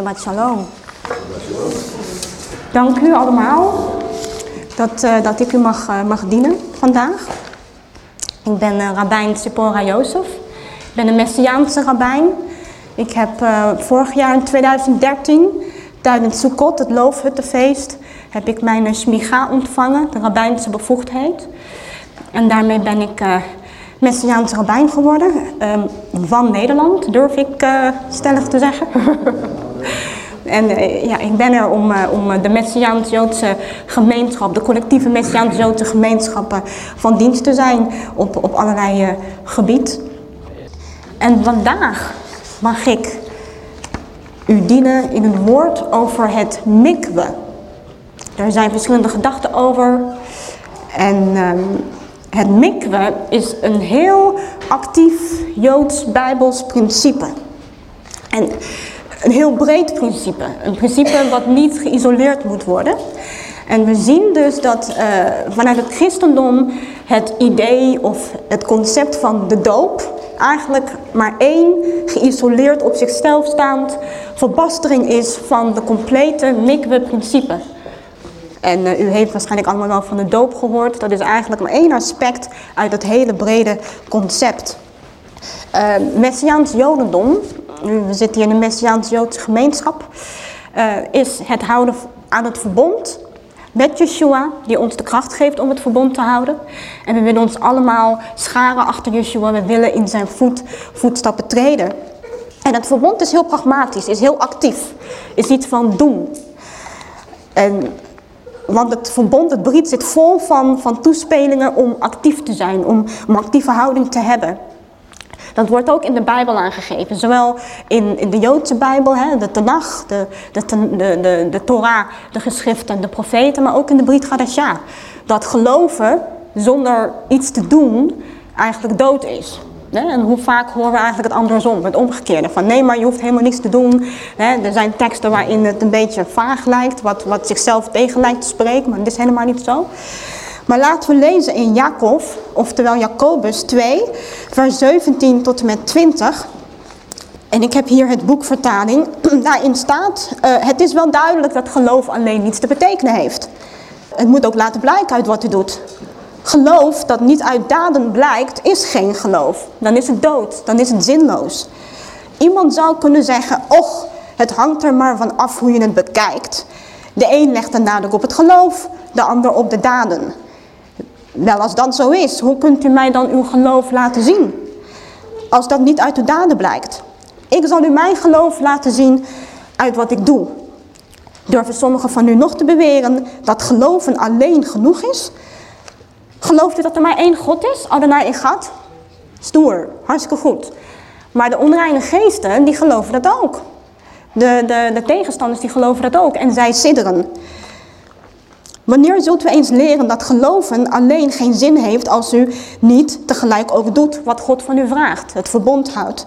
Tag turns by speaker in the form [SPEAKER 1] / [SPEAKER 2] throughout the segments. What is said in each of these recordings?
[SPEAKER 1] Shabbat shalom. Dank u allemaal dat, uh, dat ik u mag, uh, mag dienen vandaag. Ik ben uh, rabbijn Sipora Jozef. Ik ben een Messiaanse rabbijn. Ik heb vorig jaar in 2013 tijdens Sukkot, het Loofhuttenfeest, heb ik mijn smiga ontvangen, de rabbijnse bevoegdheid. En daarmee ben ik Messiaanse rabbijn geworden. Um, van Nederland, durf ik uh, stellig te zeggen. en uh, ja, ik ben er om, uh, om de Messiaans-Joodse gemeenschap, de collectieve Messiaans-Joodse gemeenschappen van dienst te zijn op, op allerlei gebied. En vandaag mag ik u dienen in een woord over het mikwe. Er zijn verschillende gedachten over. En um, het mikwe is een heel actief Joods-Bijbels principe. En een heel breed principe. Een principe wat niet geïsoleerd moet worden. En we zien dus dat uh, vanuit het christendom het idee of het concept van de doop eigenlijk maar één geïsoleerd op zichzelf staand verbastering is van de complete mikwe-principe. En uh, u heeft waarschijnlijk allemaal wel van de doop gehoord. Dat is eigenlijk maar één aspect uit het hele brede concept. Uh, Messiaans Jodendom, we zitten hier in een Messiaans-Joodse gemeenschap, uh, is het houden aan het verbond met Yeshua, die ons de kracht geeft om het verbond te houden. En we willen ons allemaal scharen achter Yeshua, we willen in zijn voet, voetstappen treden. En het verbond is heel pragmatisch, is heel actief, is iets van doen. En want het verbond, het briet zit vol van, van toespelingen om actief te zijn, om, om actieve houding te hebben. Dat wordt ook in de Bijbel aangegeven. Zowel in, in de Joodse Bijbel, hè, de Tanach, de, de, de, de, de Torah, de geschriften, de profeten, maar ook in de Brit Hadashah. Dat geloven zonder iets te doen eigenlijk dood is. En hoe vaak horen we eigenlijk het andersom, het omgekeerde. Van nee, maar je hoeft helemaal niks te doen. Er zijn teksten waarin het een beetje vaag lijkt, wat, wat zichzelf tegen lijkt te spreken, maar dat is helemaal niet zo. Maar laten we lezen in Jacob, oftewel Jacobus 2, vers 17 tot en met 20. En ik heb hier het boekvertaling. Daarin staat, uh, het is wel duidelijk dat geloof alleen niets te betekenen heeft. Het moet ook laten blijken uit wat u doet. Geloof dat niet uit daden blijkt, is geen geloof. Dan is het dood, dan is het zinloos. Iemand zou kunnen zeggen, och, het hangt er maar van af hoe je het bekijkt. De een legt de nadruk op het geloof, de ander op de daden. Wel, als dat zo is, hoe kunt u mij dan uw geloof laten zien? Als dat niet uit de daden blijkt. Ik zal u mijn geloof laten zien uit wat ik doe. Durven sommigen van u nog te beweren dat geloven alleen genoeg is? Gelooft u dat er maar één God is? Adonai gat? Stoer, hartstikke goed. Maar de onreine geesten, die geloven dat ook. De, de, de tegenstanders, die geloven dat ook. En zij sidderen. Wanneer zult u eens leren dat geloven alleen geen zin heeft als u niet tegelijk ook doet wat God van u vraagt, het verbond houdt.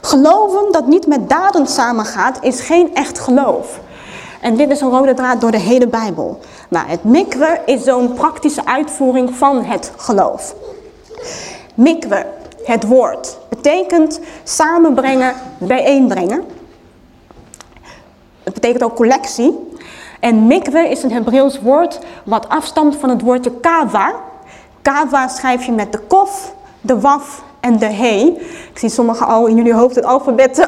[SPEAKER 1] Geloven dat niet met daden samengaat is geen echt geloof. En dit is een rode draad door de hele Bijbel. Nou, het mikwe is zo'n praktische uitvoering van het geloof. Mikwe, het woord, betekent samenbrengen, bijeenbrengen. Het betekent ook collectie. En mikwe is een Hebreeuws woord wat afstamt van het woordje kava. Kava schrijf je met de kof, de waf en de he. Ik zie sommigen al in jullie hoofd het alfabet.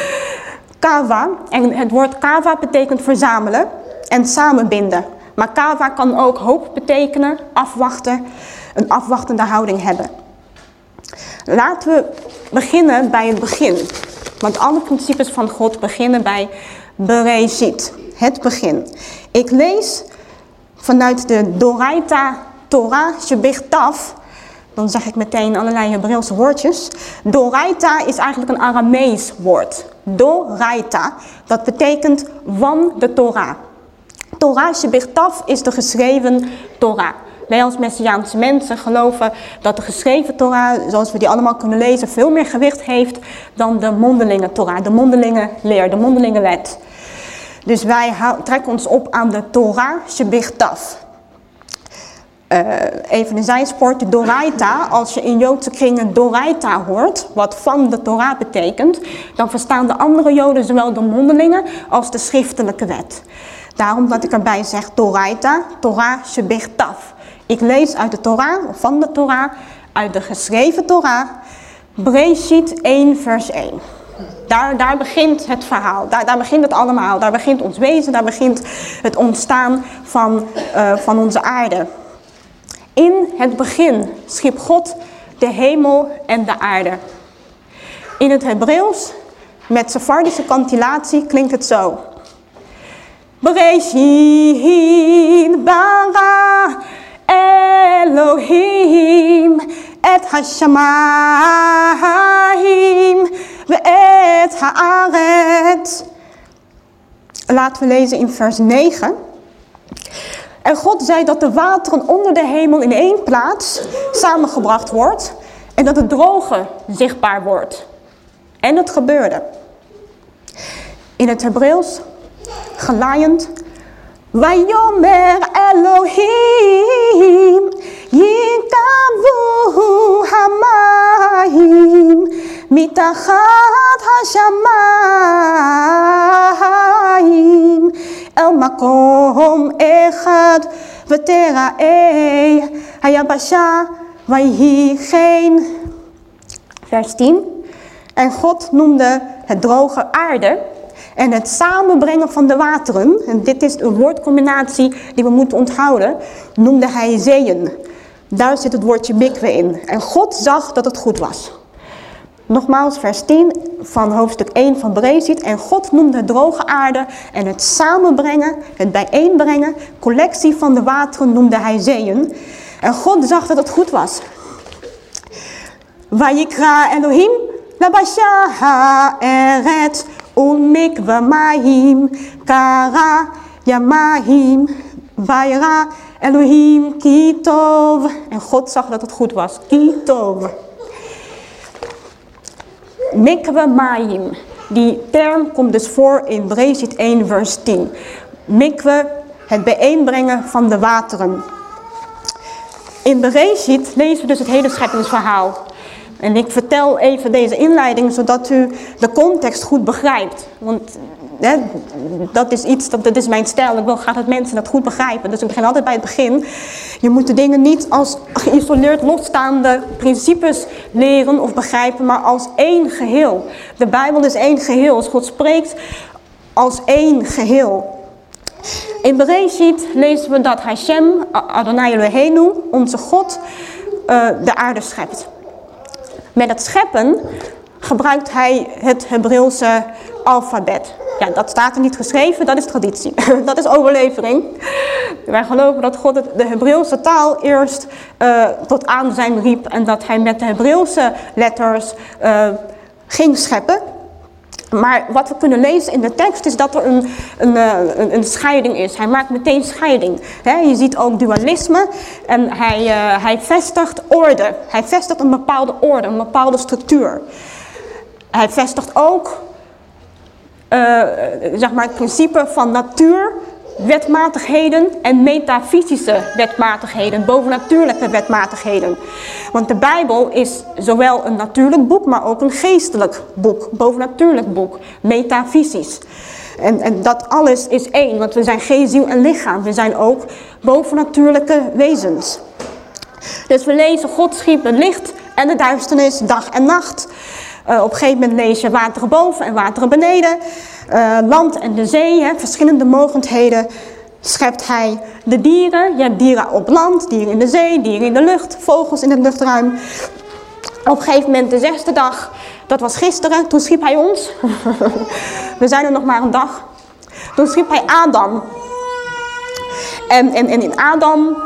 [SPEAKER 1] kava. En het woord kava betekent verzamelen en samenbinden. Maar kava kan ook hoop betekenen, afwachten, een afwachtende houding hebben. Laten we beginnen bij het begin. Want alle principes van God beginnen bij Bereshit, het begin. Ik lees vanuit de Doraita Torah Shebichtav. Dan zeg ik meteen allerlei Hebreeuwse woordjes. Doraita is eigenlijk een Aramees woord. Doraita, dat betekent van de Torah. Torah Shebichtav is de geschreven Torah. Wij als Messiaanse mensen geloven dat de geschreven Torah, zoals we die allemaal kunnen lezen, veel meer gewicht heeft dan de mondelinge Torah, de mondelinge leer, de mondelinge wet. Dus wij trekken ons op aan de Torah Shebichtav. even een zijspoor, de Doraita. Als je in Joodse kringen Doraita hoort, wat van de Torah betekent, dan verstaan de andere Joden zowel de mondelingen als de schriftelijke wet. Daarom dat ik erbij zeg Doraita, Torah Shebechtaf. Ik lees uit de Torah, of van de Torah, uit de geschreven Torah, Breshit 1 vers 1. Daar, daar begint het verhaal, daar, daar begint het allemaal. Daar begint ons wezen, daar begint het ontstaan van, uh, van onze aarde. In het begin schiep God de hemel en de aarde. In het Hebreeuws, met Sephardische kantilatie, klinkt het zo. Bereshit bara Elohim et hashamayim et haaret. Laten we lezen in vers 9. En God zei dat de wateren onder de hemel in één plaats samengebracht wordt en dat het droge zichtbaar wordt. En het gebeurde. In het Hebreeuws, gelaaiend. Vayomer Elohim yikavu hamayim מתחת השמיים אל מקום אחד ותראה היבשה ויהי geen. Vers 10. En God noemde het droge aarde en het samenbrengen van de wateren, en dit is een woordcombinatie die we moeten onthouden, noemde hij zeeën. Daar zit het woordje mikwe in. En God zag dat het goed was. Nogmaals, vers 10 van hoofdstuk 1 van Brezit. En God noemde droge aarde en het samenbrengen, het bijeenbrengen, collectie van de wateren noemde hij zeeën. En God zag dat het goed was. Vayikra Elohim labasha eret ulmikva mahim kara yamahim vayra Elohim kitov. En God zag dat het goed was. Kitov. Mikwe Mayim. Die term komt dus voor in Brezit 1 vers 10. Mikwe, het bijeenbrengen van de wateren. In Bereshit lezen we dus het hele scheppingsverhaal. En ik vertel even deze inleiding zodat u de context goed begrijpt. Want hè, dat is iets, dat, dat is mijn stijl. Ik wil graag dat mensen dat goed begrijpen. Dus ik begin altijd bij het begin. Je moet de dingen niet als geïsoleerd losstaande principes leren of begrijpen, maar als één geheel. De Bijbel is één geheel. Als God spreekt als één geheel. In Bereshit lezen we dat Hashem, Adonai Eloheinu, onze God, uh, de aarde schept. Met het scheppen gebruikt hij het Hebreeuwse alfabet. Ja, dat staat er niet geschreven, dat is traditie. dat is overlevering. Wij geloven dat God de Hebreeuwse taal eerst uh, tot aanzijn riep en dat hij met de Hebreeuwse letters uh, ging scheppen. Maar wat we kunnen lezen in de tekst is dat er een, een, eh, een, scheiding is. Hij maakt meteen scheiding. je ziet ook dualisme en hij, uh, hij vestigt orde. Hij vestigt een bepaalde orde, een bepaalde structuur. Hij vestigt ook uh, zeg maar het principe van natuur wetmatigheden en metafysische wetmatigheden, bovennatuurlijke wetmatigheden. Want de Bijbel is zowel een natuurlijk boek, maar ook een geestelijk boek, bovennatuurlijk boek, metafysisch. En, en dat alles is één, want we zijn geest, ziel en lichaam. We zijn ook bovennatuurlijke wezens. Dus we lezen, God schiep het licht en de duisternis, dag en nacht. Uh, op een gegeven moment lees je wateren boven en wateren beneden. Uh, land en de zee, hè, verschillende mogendheden schept hij de dieren. Je hebt dieren op land, dieren in de zee, dieren in de lucht, vogels in het luchtruim. Op een gegeven moment de zesde dag, dat was gisteren, toen schiep hij ons. We zijn er nog maar een dag. Toen schiep hij Adam. En, in Adam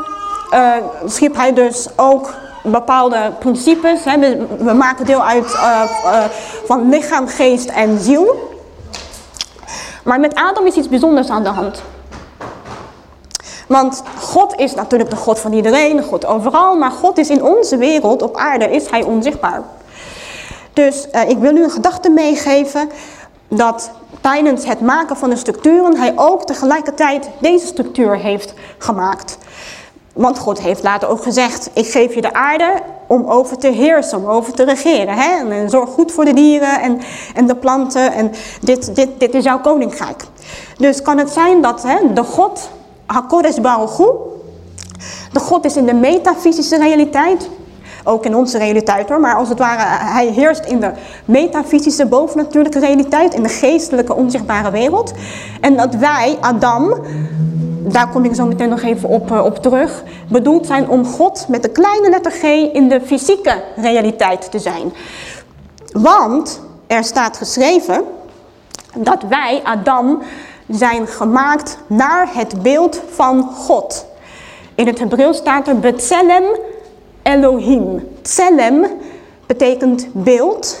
[SPEAKER 1] uh, schiep hij dus ook bepaalde principes. Hè. We, maken deel uit uh, van lichaam, geest en ziel. Maar met Adam is iets bijzonders aan de hand. Want God is natuurlijk de God van iedereen, God overal, maar God is in onze wereld, op aarde, is hij onzichtbaar. Dus uh, ik wil u een gedachte meegeven dat tijdens het maken van de structuren hij ook tegelijkertijd deze structuur heeft gemaakt. Want God heeft later ook gezegd, ik geef je de aarde om over te heersen, om over te regeren. Hè? En zorg goed voor de dieren en, en de planten en dit, dit, dit is jouw koninkrijk. Dus kan het zijn dat hè, de God, HaKodesh Baruch de God is in de metafysische realiteit, ook in onze realiteit hoor, maar als het ware, hij heerst in de metafysische bovennatuurlijke realiteit, in de geestelijke onzichtbare wereld. En dat wij, Adam, daar kom ik zo meteen nog even op, eh, op terug, bedoeld zijn om God met de kleine letter G in de fysieke realiteit te zijn. Want er staat geschreven dat wij, Adam, zijn gemaakt naar het beeld van God. In het Hebreeuws staat er Betselem Elohim. Tselem betekent beeld.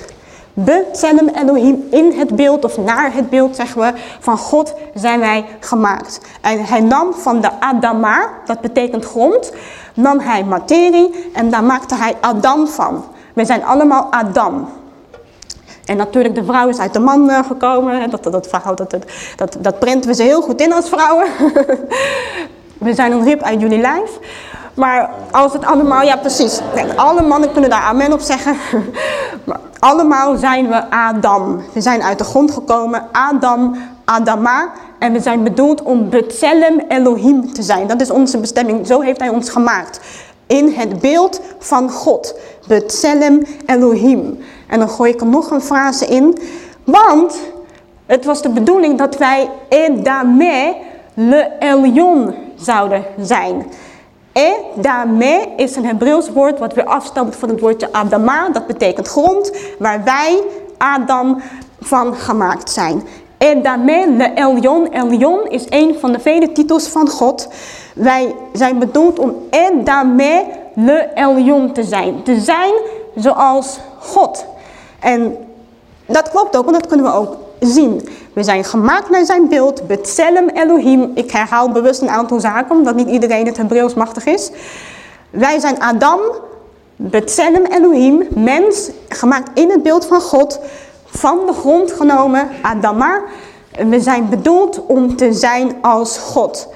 [SPEAKER 1] Betselem Elohim, in het beeld of naar het beeld zeggen we, van God zijn wij gemaakt. En hij nam van de Adama, dat betekent grond, nam hij materie en daar maakte hij Adam van. We zijn allemaal Adam. En natuurlijk, de vrouw is uit de man eh, gekomen. Dat, dat, dat, dat, dat, dat printen we ze heel goed in als vrouwen. we zijn een rib uit jullie lijf. Maar als het allemaal, ja precies, alle mannen kunnen daar amen op zeggen. Maar allemaal zijn we Adam. We zijn uit de grond gekomen, Adam, Adama. En we zijn bedoeld om Betselem Elohim te zijn. Dat is onze bestemming, zo heeft hij ons gemaakt. In het beeld van God. Betselem Elohim. En dan gooi ik er nog een frase in. Want het was de bedoeling dat wij Edame le Elion zouden zijn. E, daarmee is een Hebreeuws woord wat weer afstamt van het woordje Adama. Dat betekent grond, waar wij, Adam, van gemaakt zijn. E, daarmee, le Elion. Elion is een van de vele titels van God. Wij zijn bedoeld om E, daarmee, le Elion te zijn. Te zijn zoals God. En dat klopt ook, want dat kunnen we ook zien. We zijn gemaakt naar zijn beeld, Betselem Elohim. Ik herhaal bewust een aantal zaken, omdat niet iedereen het Hebreeuws machtig is. Wij zijn Adam, Betselem Elohim, mens, gemaakt in het beeld van God, van de grond genomen, Adama. We zijn bedoeld om te zijn als God.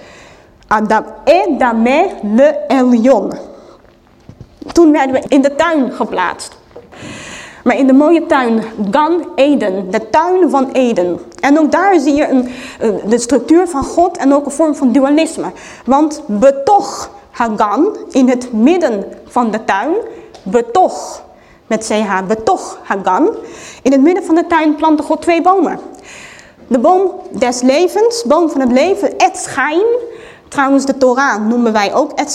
[SPEAKER 1] Adam Edame le Elion. Toen werden we in de tuin geplaatst. Maar in de mooie tuin, Gan Eden, de tuin van Eden. En ook daar zie je een, de structuur van God en ook een vorm van dualisme. Want betoch Hagan, in het midden van de tuin, betoch, met CH, betoch Hagan. In het midden van de tuin plantte God twee bomen. De boom des levens, boom van het leven, Et Trouwens, de Torah noemen wij ook Et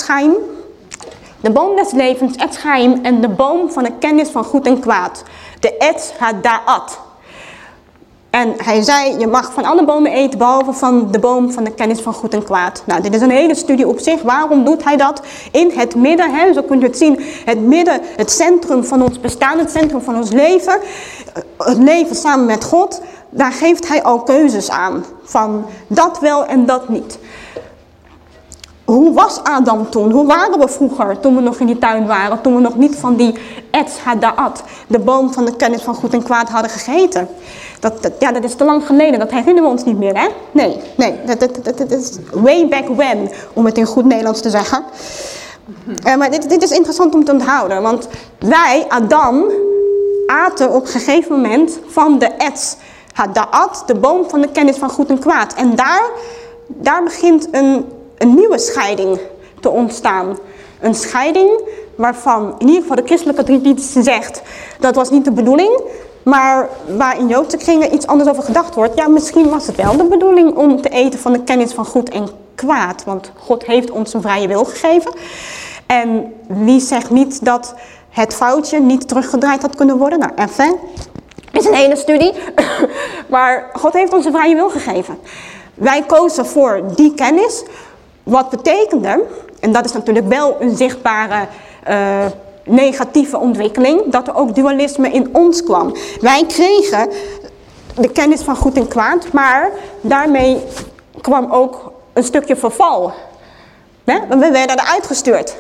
[SPEAKER 1] de boom des levens, et schaim, en de boom van de kennis van goed en kwaad. De et hadaat. En hij zei, je mag van alle bomen eten, behalve van de boom van de kennis van goed en kwaad. Nou, dit is een hele studie op zich. Waarom doet hij dat? In het midden, hè, zo kunt u het zien, het midden, het centrum van ons bestaan, het centrum van ons leven. Het leven samen met God, daar geeft hij al keuzes aan. Van dat wel en dat niet. Hoe was Adam toen? Hoe waren we vroeger toen we nog in die tuin waren? Toen we nog niet van die Etz Hadaat, de boom van de kennis van goed en kwaad hadden gegeten. Dat, ja, dat is te lang geleden, dat herinneren we ons niet meer, hè? Nee, nee, dat, dat, is way back when, om het in goed Nederlands te zeggen. Uh, maar dit, dit is interessant om te onthouden, want wij, Adam, aten op een gegeven moment van de Etz Hadaat, de boom van de kennis van goed en kwaad. En daar, daar begint een een nieuwe scheiding te ontstaan. Een scheiding waarvan in ieder geval de christelijke traditie zegt, dat was niet de bedoeling, maar waar in Joodse kringen iets anders over gedacht wordt. Ja, misschien was het wel de bedoeling om te eten van de kennis van goed en kwaad, want God heeft ons een vrije wil gegeven. En wie zegt niet dat het foutje niet teruggedraaid had kunnen worden? Nou, even, is een hele studie, maar God heeft ons een vrije wil gegeven. Wij kozen voor die kennis, wat betekende, en dat is natuurlijk wel een zichtbare uh, negatieve ontwikkeling, dat er ook dualisme in ons kwam. Wij kregen de kennis van goed en kwaad, maar daarmee kwam ook een stukje verval. We werden eruit gestuurd.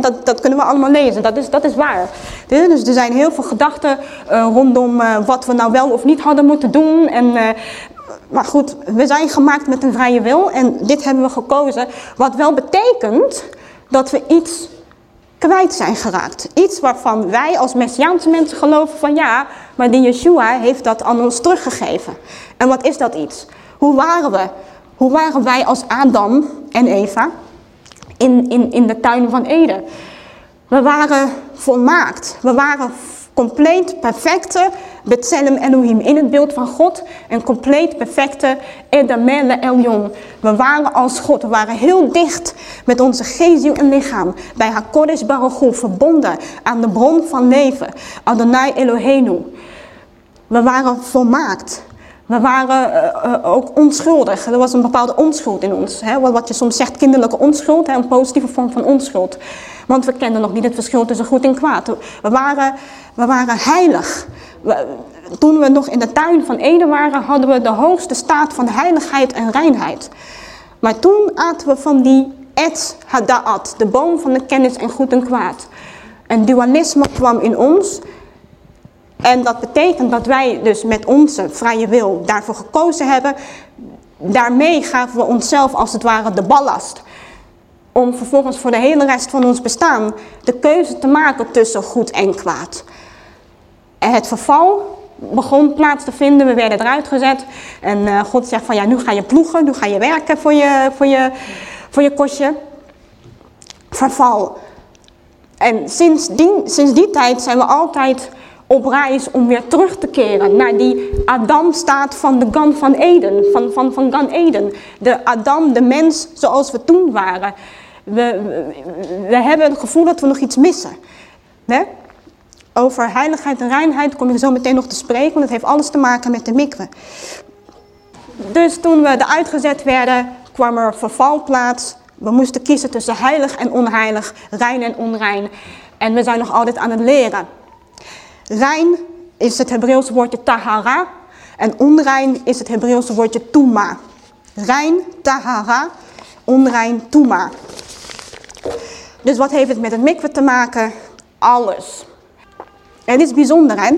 [SPEAKER 1] Dat, dat, kunnen we allemaal lezen, dat is, dat is waar. Dus er zijn heel veel gedachten uh, rondom uh, wat we nou wel of niet hadden moeten doen. En maar goed, we zijn gemaakt met een vrije wil en dit hebben we gekozen. Wat wel betekent dat we iets kwijt zijn geraakt. Iets waarvan wij als Messiaanse mensen geloven van ja, maar die Yeshua heeft dat aan ons teruggegeven. En wat is dat iets? Hoe waren we? Hoe waren wij als Adam en Eva in, in, in de tuin van Eden? We waren volmaakt. We waren compleet perfecte Betselem Elohim in het beeld van God. Een compleet perfecte Edamele Elyon. We waren als God. We waren heel dicht met onze geest, en lichaam. Bij HaKodesh Baruch verbonden aan de bron van leven. Adonai Eloheinu. We waren volmaakt. We waren uh, uh, ook onschuldig. Er was een bepaalde onschuld in ons. Hè? Wat, je soms zegt, kinderlijke onschuld. Hè? Een positieve vorm van onschuld. Want we kenden nog niet het verschil tussen goed en kwaad. We waren, we waren heilig. Toen we nog in de tuin van Eden waren, hadden we de hoogste staat van heiligheid en reinheid. Maar toen aten we van die et hadaat, de boom van de kennis en goed en kwaad. En dualisme kwam in ons. En dat betekent dat wij dus met onze vrije wil daarvoor gekozen hebben. Daarmee gaven we onszelf als het ware de ballast om vervolgens voor de hele rest van ons bestaan de keuze te maken tussen goed en kwaad. En het verval begon plaats te vinden, we werden eruit gezet. En uh, God zegt van ja, nu ga je ploegen, nu ga je werken voor je, voor je, voor je kostje. Verval. En sinds die, sinds die tijd zijn we altijd op reis om weer terug te keren naar die Adam-staat van de Gan van Eden, van, van, van Gan Eden. De Adam, de mens zoals we toen waren we, we, hebben het gevoel dat we nog iets missen. Over heiligheid en reinheid kom ik zo meteen nog te spreken, want het heeft alles te maken met de mikwe. Dus toen we eruit gezet werden, kwam er verval plaats. We moesten kiezen tussen heilig en onheilig, rein en onrein. En we zijn nog altijd aan het leren. Rein is het Hebreeuwse woordje tahara en onrein is het Hebreeuwse woordje tuma. Rein, tahara, onrein, tuma. Dus wat heeft het met het mikwe te maken? Alles. Het is bijzonder hè,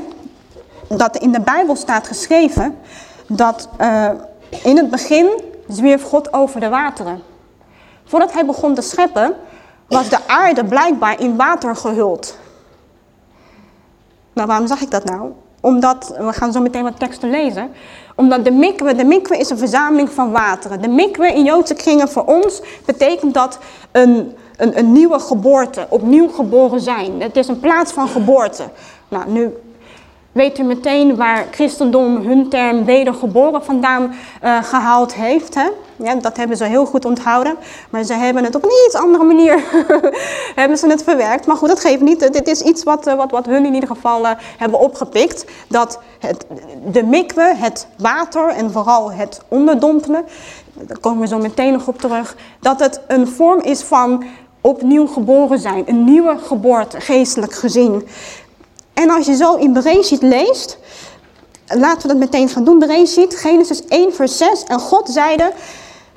[SPEAKER 1] dat in de Bijbel staat geschreven dat uh, in het begin zwierf God over de wateren. Voordat hij begon te scheppen was de aarde blijkbaar in water gehuld. Nou, waarom zag ik dat nou? Omdat, we gaan zo meteen wat teksten lezen. Omdat de mikwe, de mikwe is een verzameling van wateren. De mikwe in Joodse kringen voor ons betekent dat een, een, een nieuwe geboorte, opnieuw geboren zijn. Het is een plaats van geboorte. Nou, nu weet u meteen waar christendom hun term wedergeboren vandaan uh, gehaald heeft. Hè? Ja, dat hebben ze heel goed onthouden. Maar ze hebben het op een iets andere manier hebben ze het verwerkt. Maar goed, dat geeft niet. Dit is iets wat, eh, wat, wat hun in ieder geval uh, hebben opgepikt. Dat het, de mikwe, het water en vooral het onderdompelen, daar komen we zo meteen nog op terug, dat het een vorm is van opnieuw geboren zijn. Een nieuwe geboorte, geestelijk gezien. En als je zo in Bereshit leest, laten we dat meteen gaan doen. Bereshit, Genesis 1 vers 6. En God zeide,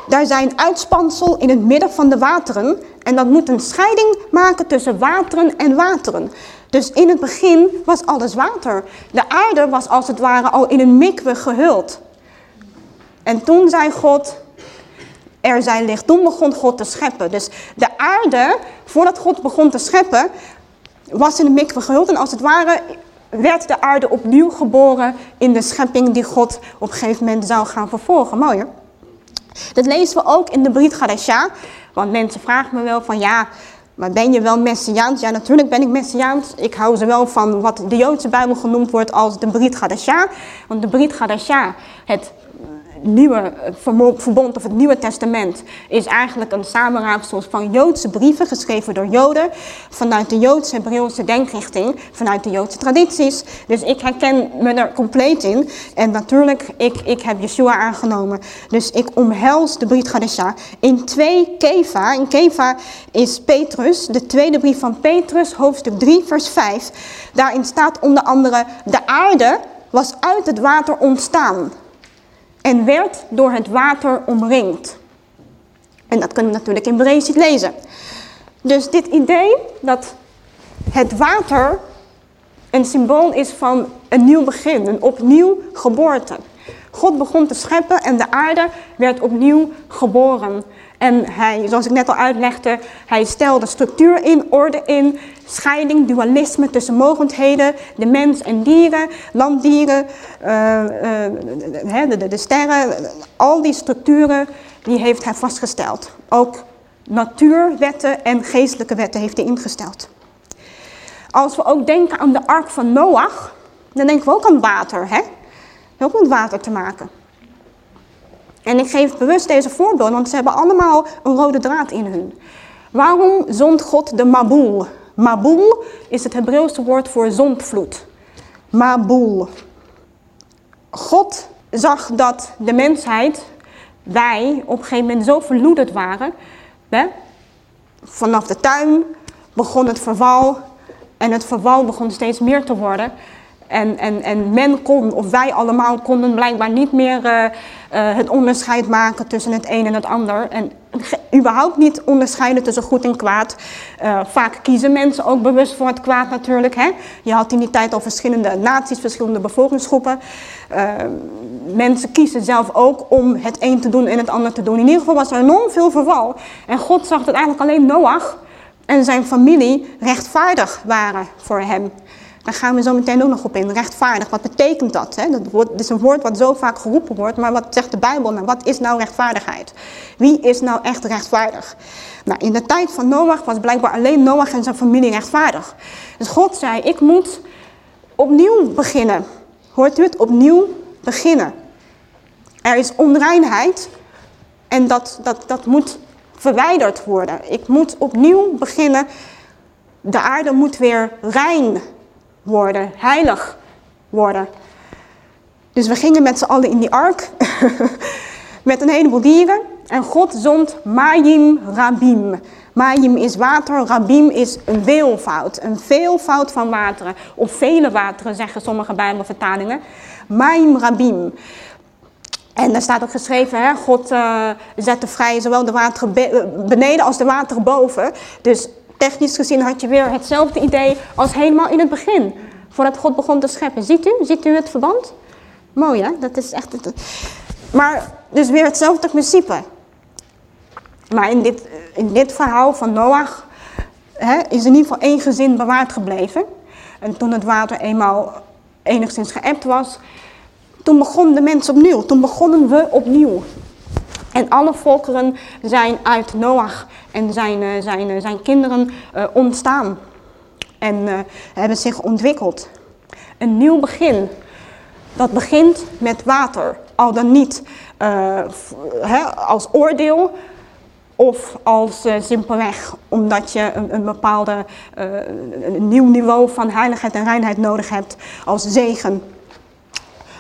[SPEAKER 1] daar zijn uitspansel in het midden van de wateren. En dat moet een scheiding maken tussen wateren en wateren. Dus in het begin was alles water. De aarde was als het ware al in een mikwe gehuld. En toen zei God, er zijn licht. Toen begon God te scheppen. Dus de aarde, voordat God begon te scheppen, was in de mikwe gehuld. En als het ware werd de aarde opnieuw geboren in de schepping die God op een gegeven moment zou gaan vervolgen. Mooi hè? Dat lezen we ook in de Brit Gadesha. Want mensen vragen me wel van ja, maar ben je wel Messiaans? Ja, natuurlijk ben ik Messiaans. Ik hou ze wel van wat de Joodse Bijbel genoemd wordt als de Brit Gadesha. Want de Brit Gadesha, het nieuwe eh, verbond of het Nieuwe Testament is eigenlijk een samenraapsel van Joodse brieven geschreven door Joden vanuit de Joodse Hebreeuwse denkrichting, vanuit de Joodse tradities. Dus ik herken me er compleet in. En natuurlijk, ik, ik heb Yeshua aangenomen. Dus ik omhels de Brit Gadesha in twee Keva. En Keva is Petrus, de tweede brief van Petrus, hoofdstuk 3, vers 5. Daarin staat onder andere, de aarde was uit het water ontstaan en werd door het water omringd. En dat kunnen we natuurlijk in Brezit lezen. Dus dit idee dat het water een symbool is van een nieuw begin, een opnieuw geboorte. God begon te scheppen en de aarde werd opnieuw geboren. En hij, zoals ik net al uitlegde, hij stelde structuur in, orde in, scheiding, dualisme tussen mogendheden, de mens en dieren, landdieren, uh, uh, de, de, de sterren, al die structuren, die heeft hij vastgesteld. Ook natuurwetten en geestelijke wetten heeft hij ingesteld. Als we ook denken aan de ark van Noach, dan denken we ook aan water. Hè? Ook met water te maken. En ik geef bewust deze voorbeelden, want ze hebben allemaal een rode draad in hun. Waarom zond God de Mabul? Mabul is het Hebreeuwse woord voor zondvloed. Mabul. God zag dat de mensheid, wij, op een gegeven moment zo verloederd waren. Vanaf de tuin begon het verval en het verval begon steeds meer te worden. En, en, en men kon, of wij allemaal konden blijkbaar niet meer uh, uh, het onderscheid maken tussen het een en het ander. En überhaupt niet onderscheiden tussen goed en kwaad. Uh, vaak kiezen mensen ook bewust voor het kwaad natuurlijk. Hè? Je had in die tijd al verschillende naties, verschillende bevolkingsgroepen. mensen kiezen zelf ook om het een te doen en het ander te doen. In ieder geval was er enorm veel verval. En God zag dat eigenlijk alleen Noach en zijn familie rechtvaardig waren voor hem. Daar gaan we zo meteen ook nog op in. Rechtvaardig, wat betekent dat? Hè? Dat is een woord wat zo vaak geroepen wordt, maar wat zegt de Bijbel nou? Wat is nou rechtvaardigheid? Wie is nou echt rechtvaardig? Nou, in de tijd van Noach was blijkbaar alleen Noach en zijn familie rechtvaardig. Dus God zei, ik moet opnieuw beginnen. Hoort u het? Opnieuw beginnen. Er is onreinheid en dat, dat, dat moet verwijderd worden. Ik moet opnieuw beginnen. De aarde moet weer rein worden, heilig worden. Dus we gingen met z'n allen in die ark, met een heleboel dieren. En God zond Mayim Rabim. Mayim is water, Rabim is een veelvoud. Een veelvoud van wateren. Of vele wateren, zeggen sommige bijbelvertalingen. Mayim Rabim. En daar staat ook geschreven, hè, God uh, zette vrij zowel de wateren beneden als de wateren boven. Dus technisch gezien had je weer hetzelfde idee als helemaal in het begin. Voordat God begon te scheppen. Ziet u? Ziet u het verband? Mooi hè? Dat is echt... Maar dus weer hetzelfde principe. Maar in dit, in dit verhaal van Noach hè, is in ieder geval één gezin bewaard gebleven. En toen het water eenmaal enigszins geëpt was, toen begonnen de mensen opnieuw. Toen begonnen we opnieuw. En alle volkeren zijn uit Noach en zijn, eh, zijn, eh, zijn kinderen uh, ontstaan. En hebben zich ontwikkeld. Een nieuw begin. Dat begint met water. Al dan niet als oordeel, of als simpelweg omdat je een, een bepaalde een nieuw niveau van heiligheid en reinheid nodig hebt als zegen.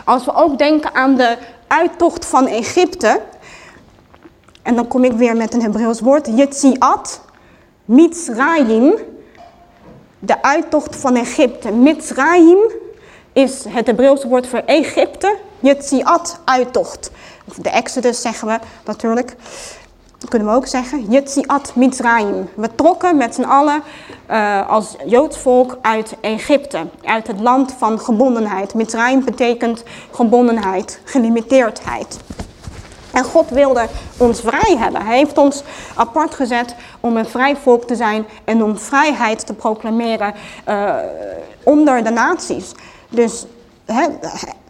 [SPEAKER 1] Als we ook denken aan de uittocht van Egypte, en dan kom ik weer met een Hebreeuws woord, Yitziat, Mitzrayim, de uittocht van Egypte. Mitzrayim is het Hebreeuwse woord voor Egypte, Yitziat, uittocht. De Exodus zeggen we natuurlijk. Dat kunnen we ook zeggen. Yitziat Mitzrayim. We trokken met z'n allen uh, als Joods volk uit Egypte. Uit het land van gebondenheid. Mitzrayim betekent gebondenheid, gelimiteerdheid. En God wilde ons vrij hebben. Hij heeft ons apart gezet om een vrij volk te zijn en om vrijheid te proclameren uh, onder de naties. Dus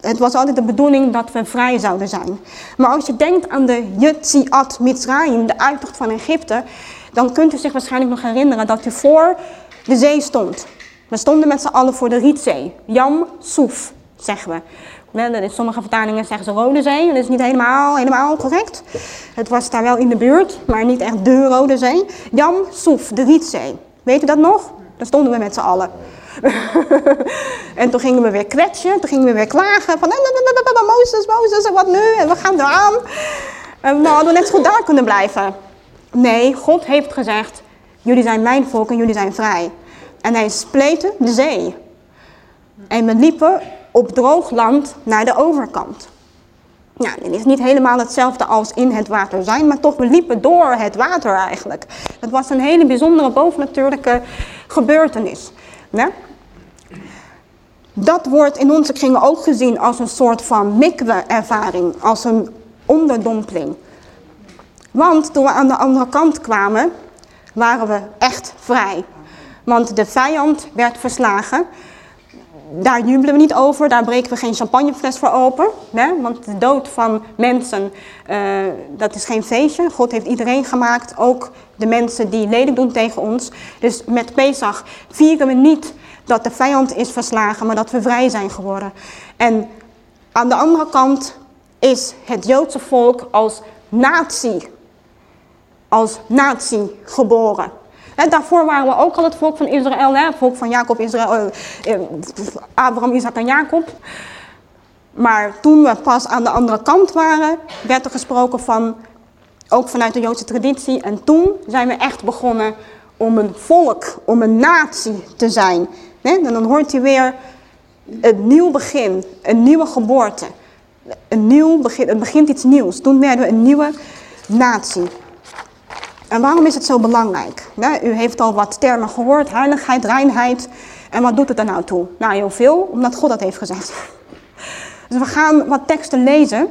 [SPEAKER 1] het was altijd de bedoeling dat we vrij zouden zijn. Maar als je denkt aan de Yitziat Mitzrayim, de uittocht van Egypte, dan kunt u zich waarschijnlijk nog herinneren dat u voor de zee stond. We stonden met z'n allen voor de Rietzee. Yam Soef, zeggen we. In sommige vertalingen zeggen ze Rode Zee. Dat is niet helemaal, helemaal correct. Het was daar wel in de buurt, maar niet echt de Rode Zee. Yam Soef, de Rietzee. Weet u dat nog? Daar stonden we met z'n allen. en toen gingen we weer kwetsen, toen gingen we weer klagen van Mozes, Mozes, en wat nu? En we gaan eraan. En we hadden net zo goed daar kunnen blijven. Nee, God heeft gezegd, jullie zijn mijn volk en jullie zijn vrij. En hij spleten de zee. En we liepen op droog land naar de overkant. Ja, dit is niet helemaal hetzelfde als in het water zijn, maar toch, we liepen door het water eigenlijk. Dat was een hele bijzondere bovennatuurlijke gebeurtenis. Dat wordt in onze kringen ook gezien als een soort van mikwe-ervaring, als een onderdompeling. Want toen we aan de andere kant kwamen, waren we echt vrij. Want de vijand werd verslagen. Daar jubelen we niet over, daar breken we geen champagnefles voor open. Hè? Want de dood van mensen, uh, dat is geen feestje. God heeft iedereen gemaakt, ook de mensen die lelijk doen tegen ons. Dus met Pesach vieren we niet dat de vijand is verslagen, maar dat we vrij zijn geworden. En aan de andere kant is het Joodse volk als natie, als natie geboren. Daarvoor waren we ook al het volk van Israël, het volk van Jacob, Israël, eh, eh, Abraham, Isaac en Jacob. Maar toen we pas aan de andere kant waren, werd er gesproken van, ook vanuit de Joodse traditie. En toen zijn we echt begonnen om een volk, om een natie te zijn. En dan hoort u weer een nieuw begin, een nieuwe geboorte. Een nieuw begin, het begint iets nieuws. Toen werden we een nieuwe natie. En waarom is het zo belangrijk? u heeft al wat termen gehoord, heiligheid, reinheid. En wat doet het er nou toe? Nou, heel veel, omdat God dat heeft gezegd. Dus we gaan wat teksten lezen.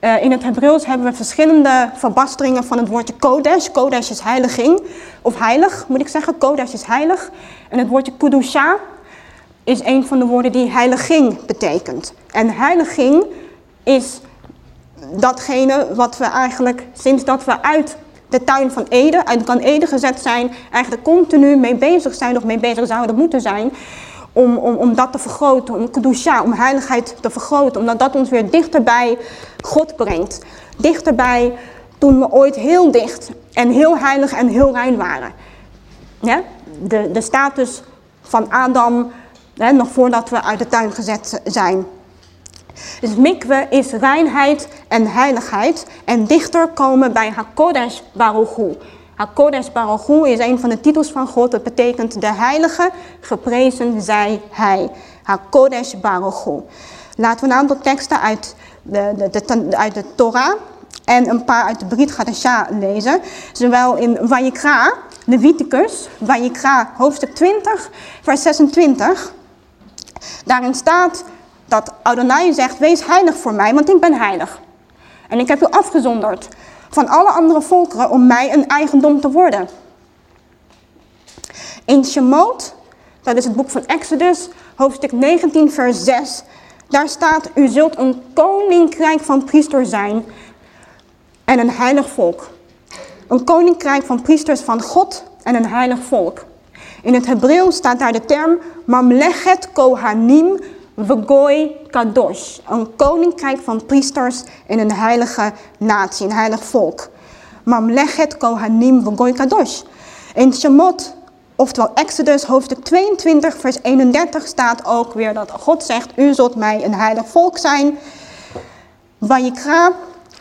[SPEAKER 1] Uh, in het Hebreeuws hebben we verschillende verbasteringen van het woordje kodesh. Kodesh is heiliging, of heilig moet ik zeggen. Kodesh is heilig. En het woordje kudusha is een van de woorden die heiliging betekent. En heiliging is datgene wat we eigenlijk, sinds dat we uit de tuin van Ede, uit kan Ede gezet zijn, eigenlijk continu mee bezig zijn of mee bezig zouden moeten zijn. Om, om, om dat te vergroten, om kedusha, om heiligheid te vergroten. Omdat dat ons weer dichter bij God brengt. Dichterbij toen we ooit heel dicht en heel heilig en heel rein waren. Ja? De, de status van Adam, hè, nog voordat we uit de tuin gezet zijn. Dus mikwe is reinheid en heiligheid en dichter komen bij Hakodesh Baruch Hu. Hakodesh Baruch Hu is een van de titels van God. Dat betekent de heilige, geprezen zij hij. Hakodesh Baruch Hu. Laten we een aantal teksten uit de, uit de Torah en een paar uit de Brit Gadesha lezen. Zowel in Vayikra, Leviticus, Vayikra hoofdstuk 20, vers 26. Daarin staat dat Adonai zegt, wees heilig voor mij, want ik ben heilig. En ik heb u afgezonderd van alle andere volkeren om mij een eigendom te worden. In Shemot, dat is het boek van Exodus, hoofdstuk 19, vers 6, daar staat, u zult een koninkrijk van priesters zijn en een heilig volk. Een koninkrijk van priesters van God en een heilig volk. In het Hebreeuws staat daar de term Mamlechet Kohanim Vegoi Kadosh. Een koninkrijk van priesters en een heilige natie, een heilig volk. Mamlechet Kohanim Vegoi Kadosh. In Shemot, oftewel Exodus hoofdstuk 22 vers 31 staat ook weer dat God zegt, u zult mij een heilig volk zijn. Vayikra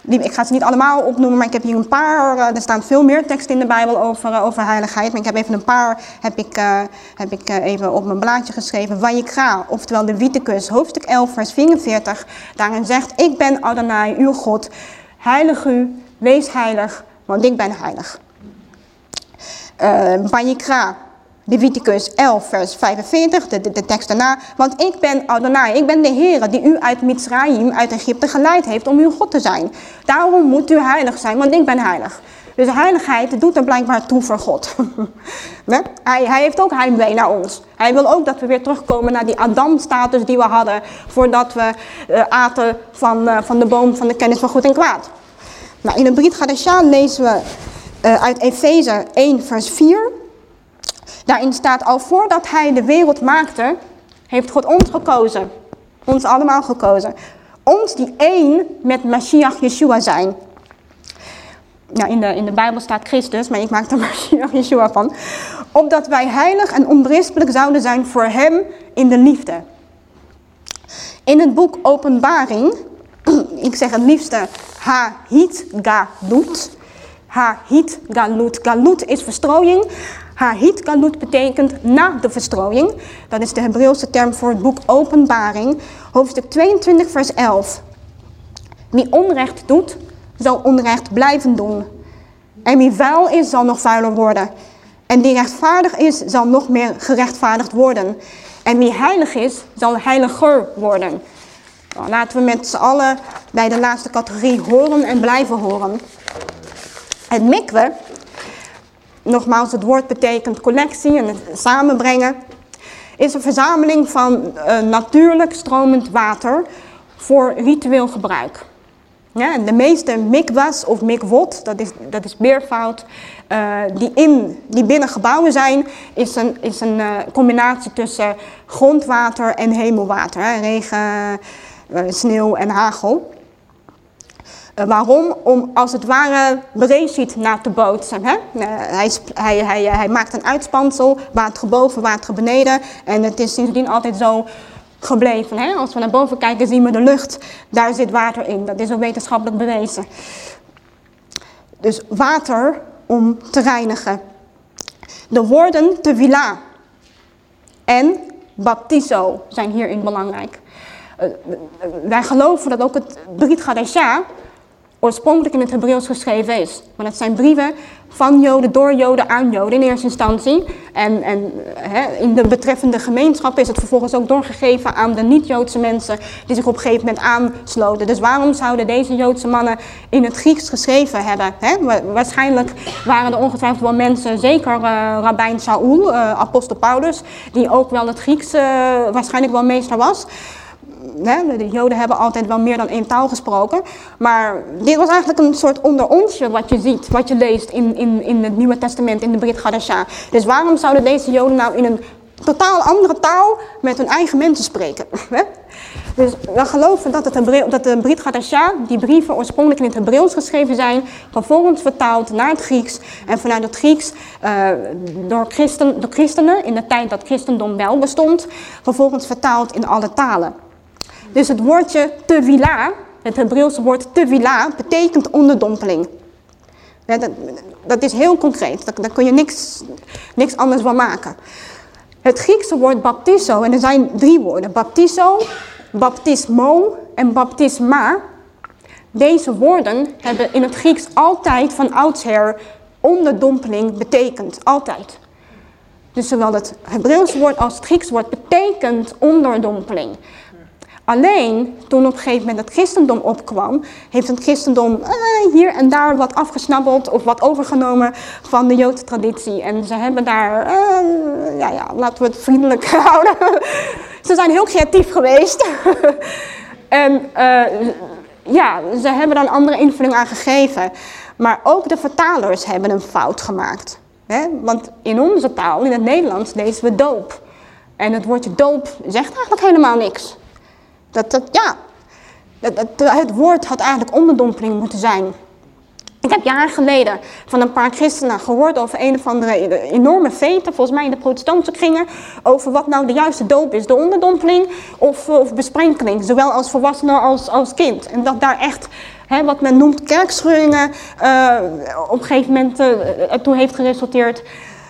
[SPEAKER 1] ik ga ze niet allemaal opnoemen, maar ik heb hier een paar. Eh, er staan veel meer teksten in de Bijbel over, eh, over heiligheid. Maar ik heb even een paar heb ik, uh, heb ik even op mijn blaadje geschreven. Vayikra, oftewel de Wietekus, hoofdstuk 11, vers 44. Daarin zegt, ik ben Adonai, uw God. Heilig u, wees heilig, want ik ben heilig. Uh, Leviticus 11, vers 45, de, de, tekst daarna. Want ik ben Adonai, ik ben de Heer die u uit Mitzrayim, uit Egypte geleid heeft om uw God te zijn. Daarom moet u heilig zijn, want ik ben heilig. Dus heiligheid doet er blijkbaar toe voor God. hij, hij heeft ook heimwee naar ons. Hij wil ook dat we weer terugkomen naar die Adam-status die we hadden voordat we uh, aten van, uh, van de boom van de kennis van goed en kwaad. Nou, in de Brit Gadesha lezen we uh, uit Efeze 1 vers 4. Daarin staat al voordat hij de wereld maakte, heeft God ons gekozen. Ons allemaal gekozen. Ons die één met Mashiach Yeshua zijn. Ja, in, de, in de Bijbel staat Christus, maar ik maak er Mashiach Yeshua van. Opdat wij heilig en onberispelijk zouden zijn voor hem in de liefde. In het boek Openbaring, ik zeg het liefste Ha-hit galut. Ha-hit galut. Galut is verstrooiing. Hahit galut betekent na de verstrooiing. Dat is de Hebreeuwse term voor het boek Openbaring, hoofdstuk 22, vers 11. Wie onrecht doet, zal onrecht blijven doen. En wie vuil is, zal nog vuiler worden. En die rechtvaardig is, zal nog meer gerechtvaardigd worden. En wie heilig is, zal heiliger worden. Nou, laten we met z'n allen bij de laatste categorie horen en blijven horen. Het mikwe, nogmaals het woord betekent collectie en het samenbrengen, is een verzameling van uh, natuurlijk stromend water voor ritueel gebruik. De meeste mikwas of mikwot, dat is, dat is meervoud, uh, die, in, die binnen gebouwen zijn, is een, is een uh, combinatie tussen grondwater en hemelwater. Hè, regen, sneeuw en hagel. Waarom? Om als het ware Bereshit na te bootsen. Hè? hij, hij, hij, hij maakt een uitspansel, water boven, water beneden. En het is sindsdien altijd zo gebleven. Hè? Als we naar boven kijken zien we de lucht, daar zit water in. Dat is ook wetenschappelijk bewezen. Dus water om te reinigen. De woorden te villa en baptizo zijn hierin belangrijk. Uh, wij geloven dat ook het Brit Gadesha oorspronkelijk in het Hebreeuws geschreven is. Maar dat zijn brieven van Joden door Joden aan Joden in eerste instantie. En, en in de betreffende gemeenschap is het vervolgens ook doorgegeven aan de niet-Joodse mensen die zich op een gegeven moment aansloten. Dus waarom zouden deze Joodse mannen in het Grieks geschreven hebben? Waarschijnlijk waren er ongetwijfeld wel mensen, zeker uh, Rabbijn Saul, uh, apostel Paulus, die ook wel het Grieks uh, waarschijnlijk wel meester was de Joden hebben altijd wel meer dan één taal gesproken. Maar dit was eigenlijk een soort onder onsje wat je ziet, wat je leest in, in, in het Nieuwe Testament, in de Brit Gadesha. Dus waarom zouden deze Joden nou in een totaal andere taal met hun eigen mensen spreken? Dus we geloven dat, het dat de Brit Gadesha, die brieven oorspronkelijk in het Hebreeuws geschreven zijn, vervolgens vertaald naar het Grieks en vanuit het Grieks uh, door, christen, door christenen in de tijd dat christendom wel bestond, vervolgens vertaald in alle talen. Dus het woordje tevila, het Hebreeuwse woord tevila, betekent onderdompeling. dat, dat, is heel concreet, daar, kun je niks, niks anders van maken. Het Griekse woord baptizo, en er zijn drie woorden, baptizo, baptismo en baptisma. Deze woorden hebben in het Grieks altijd van oudsher onderdompeling betekend, altijd. Dus zowel het Hebreeuwse woord als het Griekse woord betekent onderdompeling. Alleen toen op een gegeven moment het christendom opkwam, heeft het christendom eh, hier en daar wat afgesnabbeld of wat overgenomen van de Joodse traditie. En ze hebben daar, uh, ja, ja, laten we het vriendelijk houden. ze zijn heel creatief geweest. en uh, ja, ze hebben daar een andere invulling aan gegeven. Maar ook de vertalers hebben een fout gemaakt. Hè? Want in onze taal, in het Nederlands, lezen we doop. En het woordje doop zegt eigenlijk helemaal niks. Dat, ja, dat, het woord had eigenlijk onderdompeling moeten zijn. Ik heb jaren geleden van een paar christenen gehoord over een of andere enorme veten, volgens mij in de protestantse kringen, over wat nou de juiste doop is, de onderdompeling of, of besprenkeling, zowel als volwassene als, als kind. En dat daar echt, hè, wat men noemt kerkscheuringen, uh, op een gegeven moment uh, ertoe heeft geresulteerd,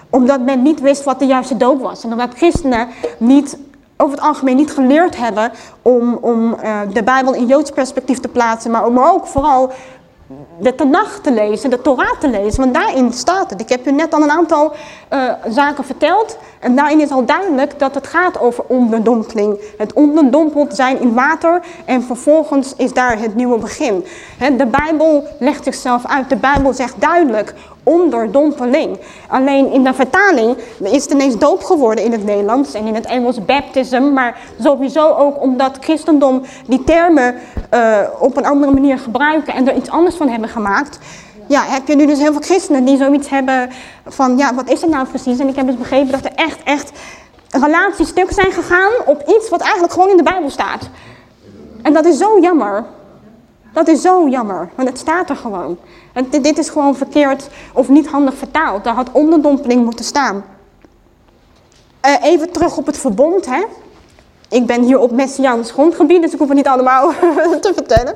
[SPEAKER 1] omdat men niet wist wat de juiste doop was. En omdat christenen niet over het algemeen niet geleerd hebben om, om uh, de Bijbel in Joods perspectief te plaatsen, maar om ook vooral de Tanach te lezen, de Torah te lezen, want daarin staat het. Ik heb u net al een aantal uh, zaken verteld en daarin is al duidelijk dat het gaat over onderdompeling. Het onderdompeld zijn in water en vervolgens is daar het nieuwe begin. de Bijbel legt zichzelf uit, de Bijbel zegt duidelijk onderdompeling. Alleen in de vertaling is het ineens doop geworden in het Nederlands en in het Engels baptism, maar sowieso ook omdat christendom die termen uh, op een andere manier gebruiken en er iets anders van hebben gemaakt. Ja, heb je nu dus heel veel christenen die zoiets hebben van, ja, wat is het nou precies? En ik heb dus begrepen dat er echt, echt relaties stuk zijn gegaan op iets wat eigenlijk gewoon in de Bijbel staat. En dat is zo jammer. Dat is zo jammer, want het staat er gewoon. Dit, is gewoon verkeerd of niet handig vertaald. Daar had onderdompeling moeten staan. Uh, even terug op het verbond. Hè. Ik ben hier op Messiaans grondgebied, dus ik hoef het niet allemaal te vertellen.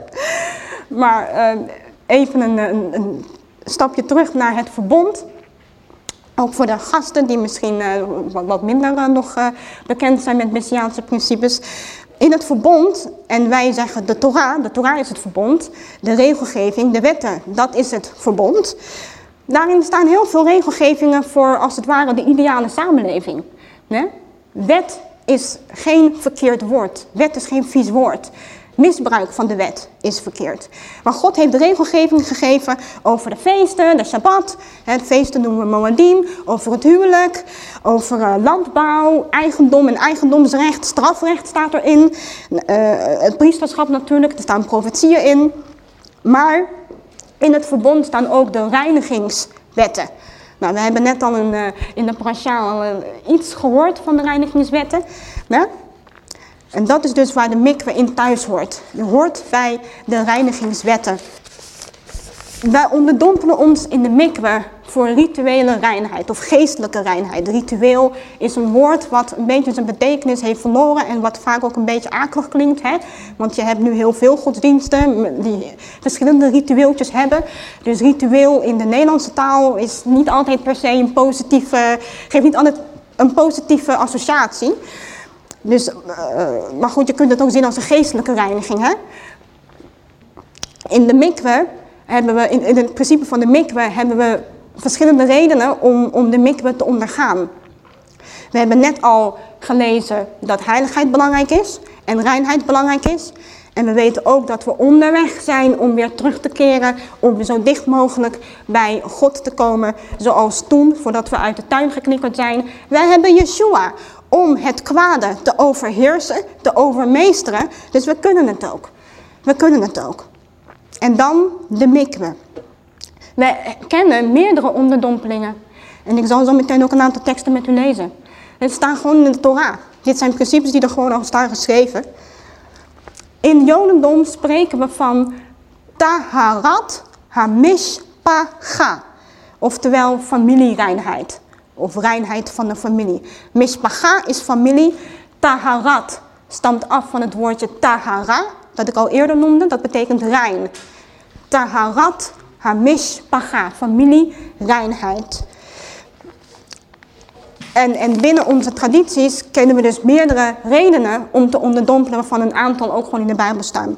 [SPEAKER 1] Maar uh, even een, een, een, stapje terug naar het verbond. Ook voor de gasten die misschien uh, wat, minder nog bekend zijn met Messiaanse principes in het verbond, en wij zeggen de Torah, de Torah is het verbond, de regelgeving, de wetten, dat is het verbond. Daarin staan heel veel regelgevingen voor als het ware de ideale samenleving. Wet is geen verkeerd woord. Wet is geen vies woord. Misbruik van de wet is verkeerd. Maar God heeft de regelgeving gegeven over de feesten, de Shabbat. Het feesten noemen we Moadim, over het huwelijk, over uh, landbouw, eigendom en eigendomsrecht, strafrecht staat erin. Uh, het priesterschap natuurlijk, er staan profetieën in. Maar in het verbond staan ook de reinigingswetten. Nou, we hebben net al een, uh, in de parasha iets gehoord van de reinigingswetten. En dat is dus waar de mikwe in thuis hoort. Je hoort bij de reinigingswetten. Wij onderdompelen ons in de mikwe voor rituele reinheid of geestelijke reinheid. Ritueel is een woord wat een beetje zijn betekenis heeft verloren en wat vaak ook een beetje akelig klinkt. Hè? Want je hebt nu heel veel godsdiensten die verschillende ritueeltjes hebben. Dus ritueel in de Nederlandse taal is niet altijd per se een positieve, geeft niet altijd een positieve associatie. Dus, uh, maar goed, je kunt het ook zien als een geestelijke reiniging. Hè? In de mikwe hebben we, in, in het principe van de mikwe, hebben we verschillende redenen om, om de mikwe te ondergaan. We hebben net al gelezen dat heiligheid belangrijk is en reinheid belangrijk is. En we weten ook dat we onderweg zijn om weer terug te keren, om zo dicht mogelijk bij God te komen, zoals toen, voordat we uit de tuin geknikkerd zijn. Wij hebben Yeshua om het kwade te overheersen, te overmeesteren. Dus we kunnen het ook. We kunnen het ook. En dan de mikwe. Wij kennen meerdere onderdompelingen. En ik zal zo meteen ook een aantal teksten met u lezen. Het staan gewoon in de Torah. Dit zijn principes die er gewoon al staan geschreven. In Jodendom spreken we van Taharat Hamishpacha. Oftewel familiereinheid of reinheid van de familie. Mishpacha is familie. Taharat stamt af van het woordje tahara, dat ik al eerder noemde. Dat betekent rein. Taharat hamishpacha, familie, reinheid. En, en binnen onze tradities kennen we dus meerdere redenen om te onderdompelen waarvan een aantal ook gewoon in de Bijbel staan.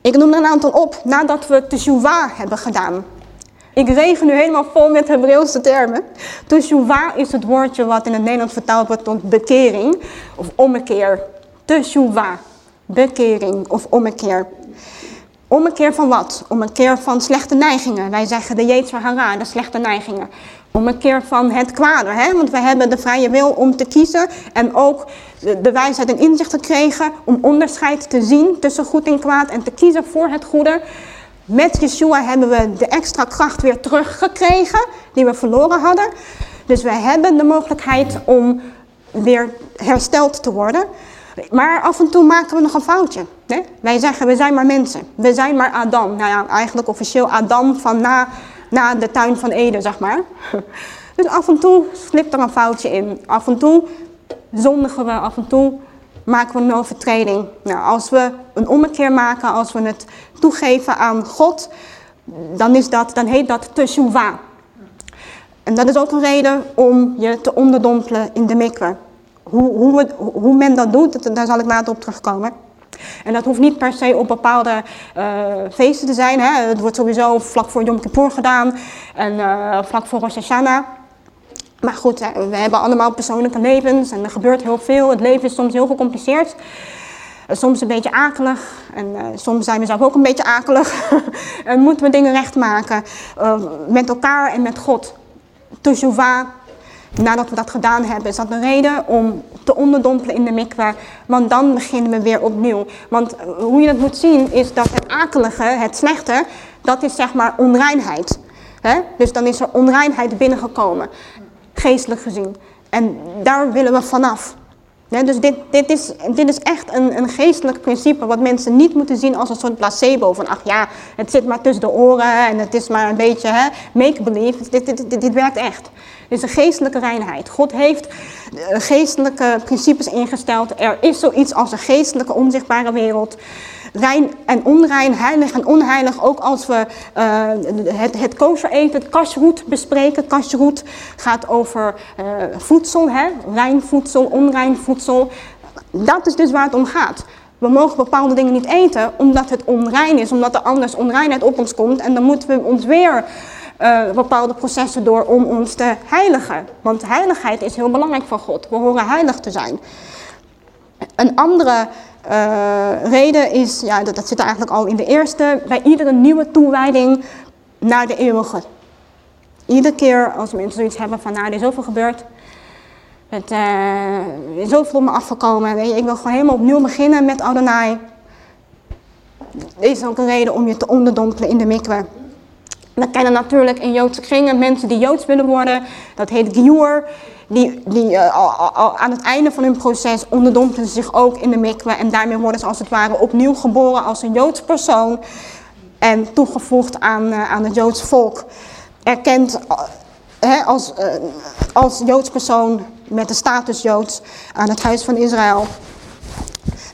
[SPEAKER 1] Ik noem er een aantal op nadat we teshuva hebben gedaan. Ik regen nu helemaal vol met Hebreeuwse termen. Teshuvah is het woordje wat in het Nederlands vertaald wordt tot bekering of ommekeer. Teshuvah, bekering of ommekeer. Ommekeer van wat? Ommekeer van slechte neigingen. Wij zeggen de Yetzer Hara, de slechte neigingen. Ommekeer van het kwade, hè? want we hebben de vrije wil om te kiezen en ook de, de wijsheid en inzicht gekregen om onderscheid te zien tussen goed en kwaad en te kiezen voor het goede. Met Yeshua hebben we de extra kracht weer teruggekregen die we verloren hadden. Dus we hebben de mogelijkheid om weer hersteld te worden. Maar af en toe maken we nog een foutje. Hè? Wij zeggen, we zijn maar mensen. We zijn maar Adam. Nou ja, eigenlijk officieel Adam van na, na de tuin van Eden, zeg maar. Dus af en toe slipt er een foutje in. Af en toe zondigen we, af en toe maken we een overtreding. Nou, als we een ommekeer maken, als we het toegeven aan God, dan, is dat, dan heet dat teshuvah. En dat is ook een reden om je te onderdompelen in de mikwe. Hoe, hoe, hoe men dat doet, daar zal ik later op terugkomen. En dat hoeft niet per se op bepaalde uh, feesten te zijn. Hè. Het wordt sowieso vlak voor Yom Kippur gedaan en uh, vlak voor Rosh Hashanah. Maar goed, we hebben allemaal persoonlijke levens en er gebeurt heel veel. Het leven is soms heel gecompliceerd. Eh, soms een beetje akelig en uh, soms zijn we zelf ook een beetje akelig. en moeten we dingen recht maken uh, met elkaar en met God. Teshuvah, nadat we dat gedaan hebben, is dat een reden om te onderdompelen in de mikwa. Want dan beginnen we weer opnieuw. Want hoe je het moet zien is dat het akelige, het slechte, dat is zeg maar onreinheid. He? Dus dan is er onreinheid binnengekomen geestelijk gezien. En daar willen we vanaf. Dus dit, dit, is, dit is echt een, een geestelijk principe wat mensen niet moeten zien als een soort placebo. Van ach ja, het zit maar tussen de oren en het is maar een beetje make-believe. Dit, dit, werkt echt. Dit is een geestelijke reinheid. God heeft eh, geestelijke principes ingesteld. Er is zoiets als een geestelijke onzichtbare wereld rein en onrein, heilig en onheilig. Ook als we uh, het, het eten, het kashrut bespreken. Kashrut gaat over uh, voedsel, hè? rein voedsel, onrein voedsel. Dat is dus waar het om gaat. We mogen bepaalde dingen niet eten omdat het onrein is, omdat er anders onreinheid op ons komt. En dan moeten we ons weer uh, bepaalde processen door om ons te heiligen. Want heiligheid is heel belangrijk voor God. We horen heilig te zijn. Een andere uh, reden is, ja, dat, dat zit eigenlijk al in de eerste, bij iedere nieuwe toewijding naar de eeuwige. Iedere keer als mensen zoiets hebben van, nou, er is zoveel gebeurd, het uh, is zoveel op me afgekomen, weet je, ik wil gewoon helemaal opnieuw beginnen met Adonai. Is ook een reden om je te onderdompelen in de mikwe. We kennen natuurlijk in Joodse kringen mensen die Joods willen worden. Dat heet Gior. Die, die uh, aan het einde van hun proces onderdompelen ze zich ook in de mikwe. En daarmee worden ze als het ware opnieuw geboren als een Joods persoon. En toegevoegd aan, uh, aan het Joods volk. Erkend uh, als, als Joods persoon met de status Joods aan het huis van Israël.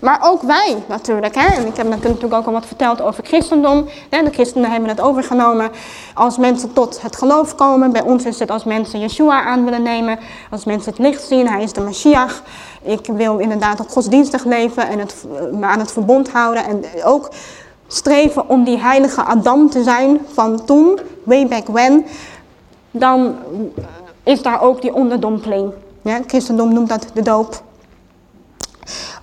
[SPEAKER 1] Maar ook wij natuurlijk. Hè? En ik heb natuurlijk ook al wat verteld over christendom. De christenen hebben het overgenomen als mensen tot het geloof komen. Bij ons is het als mensen Yeshua aan willen nemen. Als mensen het licht zien, hij is de Mashiach. Ik wil inderdaad ook godsdienstig leven en het, me aan het verbond houden. En ook streven om die heilige Adam te zijn van toen, way back when. Dan is daar ook die onderdompeling. Ja, christendom noemt dat de doop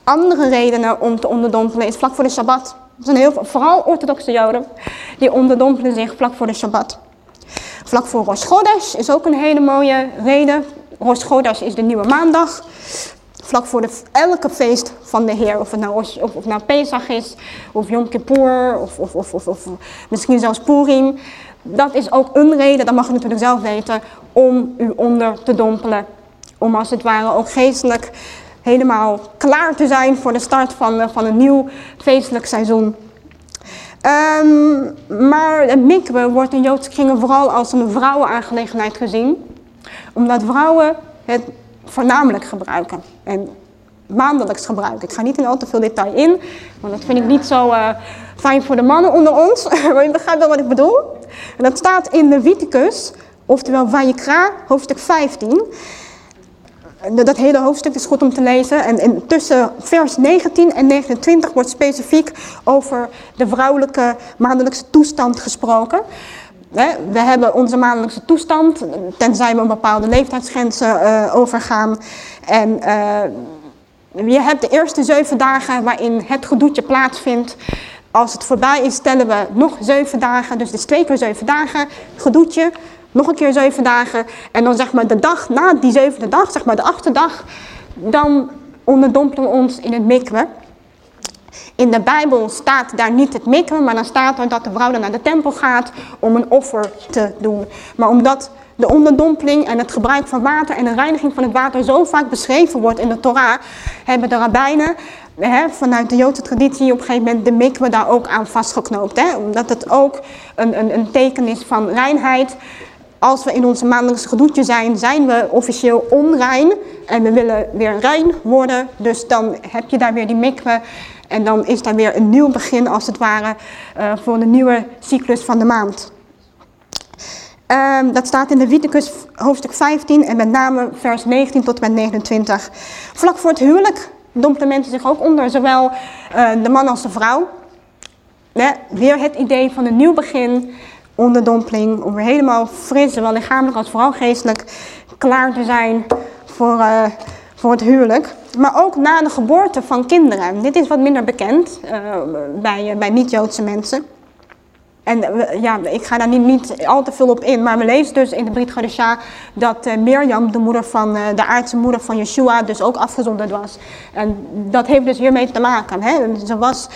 [SPEAKER 1] andere redenen om te onderdompelen is vlak voor de Shabbat. Er zijn heel veel, vooral orthodoxe joden, die onderdompelen zich vlak voor de Shabbat. Vlak voor Rosh Chodesh is ook een hele mooie reden. Rosh Chodesh is de nieuwe maandag. Vlak voor de, elke feest van de Heer, of het nou, of, of nou Pesach is, of Yom Kippur, of, of, of, of, misschien zelfs Purim. Dat is ook een reden, dat mag je natuurlijk zelf weten, om u onder te dompelen. Om als het ware ook geestelijk helemaal klaar te zijn voor de start van, eh, van een nieuw feestelijk seizoen. Um, maar het mikwe wordt in Joodse kringen vooral als een vrouwenaangelegenheid gezien. Omdat vrouwen het voornamelijk gebruiken. En maandelijks gebruiken. Ik ga niet in al te veel detail in, want dat vind ik niet zo uh, fijn voor de mannen onder ons. maar je begrijpt wel wat ik bedoel. En dat staat in Leviticus, oftewel Vayikra, hoofdstuk 15 dat hele hoofdstuk is goed om te lezen. En, tussen vers 19 en 29 wordt specifiek over de vrouwelijke maandelijkse toestand gesproken. We hebben onze maandelijkse toestand, tenzij we een bepaalde leeftijdsgrenzen uh, overgaan. En uh, je hebt de eerste zeven dagen waarin het gedoetje plaatsvindt. Als het voorbij is, stellen we nog zeven dagen. Dus het is twee keer zeven dagen gedoetje nog een keer zeven dagen. En dan zeg maar de dag na die zevende dag, zeg maar de achtste dag, dan onderdompelen we ons in het mikwe. In de Bijbel staat daar niet het mikwe, maar dan staat er dat de vrouw dan naar de tempel gaat om een offer te doen. Maar omdat de onderdompeling en het gebruik van water en de reiniging van het water zo vaak beschreven wordt in de Torah, hebben de rabbijnen hè, vanuit de Joodse traditie op een gegeven moment de mikwe daar ook aan vastgeknoopt. Hè? Omdat het ook een, een, een teken is van reinheid als we in onze maandelijkse gedoetje zijn, zijn we officieel onrein. En we willen weer rein worden. Dus dan heb je daar weer die mikwe. En dan is daar weer een nieuw begin als het ware uh, voor de nieuwe cyclus van de maand. Um, dat staat in de Leviticus hoofdstuk 15 en met name vers 19 tot en met 29. Vlak voor het huwelijk dompelen mensen zich ook onder, zowel uh, de man als de vrouw. Ja, weer het idee van een nieuw begin onderdompeling, om weer helemaal fris, zowel lichamelijk als vooral geestelijk, klaar te zijn voor, uh, voor het huwelijk. Maar ook na de geboorte van kinderen. Dit is wat minder bekend uh, bij, uh, bij niet-Joodse mensen. En ja, ik ga daar niet, niet, al te veel op in, maar we lezen dus in de Brit Gadesha dat uh, Mirjam, de moeder van, uh, de aardse moeder van Yeshua, dus ook afgezonderd was. En dat heeft dus hiermee te maken. Hè? Ze was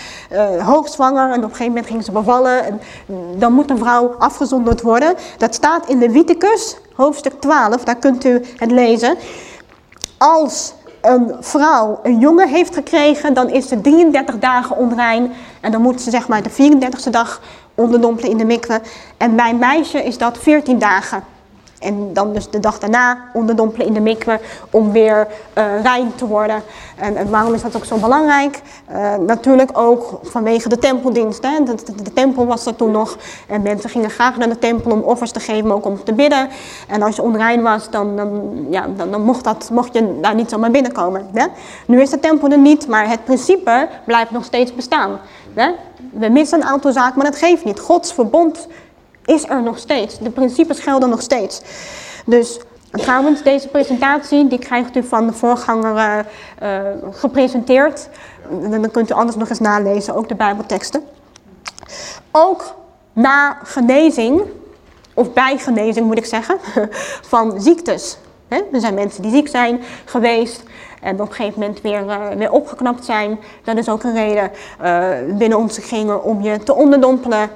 [SPEAKER 1] hoogzwanger en op een gegeven moment ging ze bevallen. En dan moet een vrouw afgezonderd worden. Dat staat in Leviticus, hoofdstuk 12, daar kunt u het lezen. Als een vrouw een jongen heeft gekregen, dan is ze 33 dagen onrein. En dan moet ze zeg maar de 34e dag onderdompelen in de mikwe. En bij een meisje is dat 14 dagen. En dan dus de dag daarna onderdompelen in de mikwe om weer uh, rein te worden. En, en, waarom is dat ook zo belangrijk? Uh, natuurlijk ook vanwege de tempeldienst. Hè? De, tempel was er toen nog. En mensen gingen graag naar de tempel om offers te geven, maar ook om te bidden. En als je onrein was, dan, dan, ja, dan mocht, dat, mocht je daar niet zomaar binnenkomen. Hè? Nu is de tempel er niet, maar het principe blijft nog steeds bestaan. We missen een aantal zaken, maar dat geeft niet. Gods verbond is er nog steeds. De principes gelden nog steeds. Dus trouwens, deze presentatie die krijgt u van de voorganger uh, uh, gepresenteerd. En dan kunt u anders nog eens nalezen, ook de Bijbelteksten. Ook na genezing, of bij genezing moet ik zeggen, van ziektes. Er zijn mensen die ziek zijn geweest en op een gegeven moment weer, uh, weer opgeknapt zijn. Dat is ook een reden uh, binnen onze kringen om je te onderdompelen.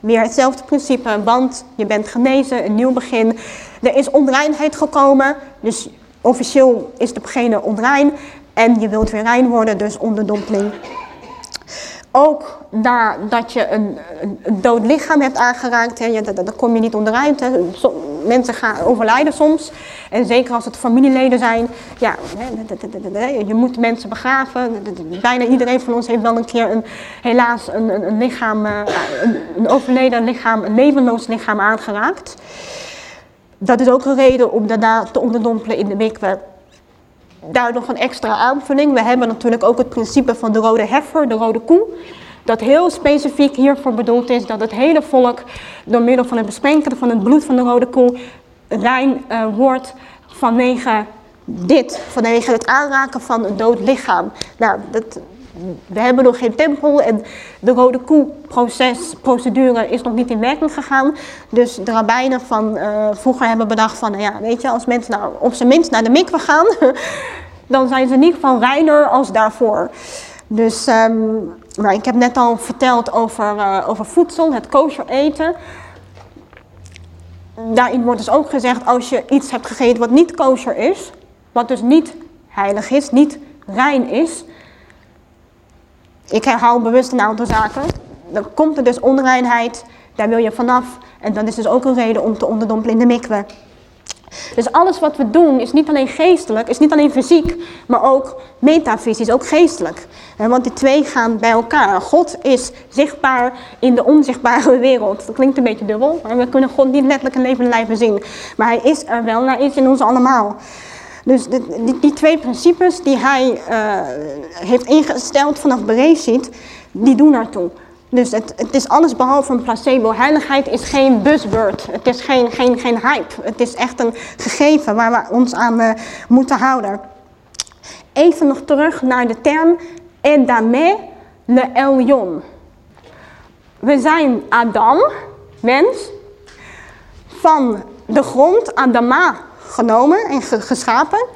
[SPEAKER 1] Weer hetzelfde principe, want je bent genezen, een nieuw begin. Er is onreinheid gekomen, dus officieel is degene onrein. En je wilt weer rein worden, dus onderdompeling ook nadat je een, een, dood lichaam hebt aangeraakt, hè, daar, daar kom je niet onderuit. Hè. mensen gaan overlijden soms. En zeker als het familieleden zijn, ja, je moet mensen begraven. Bijna iedereen van ons heeft wel een keer een, helaas een, een, lichaam, eh, een overleden lichaam, een levenloos lichaam aangeraakt. Dat is ook een reden om daarna te onderdompelen in de mikwe daar nog een extra aanvulling. We hebben natuurlijk ook het principe van de rode heifer, de rode koe. Dat heel specifiek hiervoor bedoeld is dat het hele volk door middel van het besprenkelen van het bloed van de rode koe rein uh, wordt vanwege dit, vanwege het aanraken van een dood lichaam. Nou, dat, we hebben nog geen tempel en de rode koe proces, procedure is nog niet in werking gegaan. Dus de rabbijnen van uh, vroeger hebben bedacht van, nou ja, weet je, als mensen nou op zijn minst naar de mikwe gaan, dan zijn ze in ieder geval reiner als daarvoor. Dus um, nou, ik heb net al verteld over, uh, over voedsel, het kosher eten. Daarin wordt dus ook gezegd, als je iets hebt gegeten wat niet kosher is, wat dus niet heilig is, niet rein is, ik herhaal bewust een aantal zaken. Dan komt er dus onreinheid, daar wil je vanaf. En dat is dus ook een reden om te onderdompelen in de mikwe. Dus alles wat we doen is niet alleen geestelijk, is niet alleen fysiek, maar ook metafysisch, ook geestelijk. Want die twee gaan bij elkaar. God is zichtbaar in de onzichtbare wereld. Dat klinkt een beetje dubbel, maar we kunnen God niet letterlijk in levende lijven zien. Maar hij is er wel, hij is in ons allemaal. Dus die, die, twee principes die hij uh, heeft ingesteld vanaf Bereshit, die doen naartoe. Dus het, het, is alles behalve een placebo. Heiligheid is geen buzzword. Het is geen, geen, geen hype. Het is echt een gegeven waar we ons aan uh, moeten houden. Even nog terug naar de term Edame le Elyon. We zijn Adam, mens, van de grond, Adama, genomen en geschapen.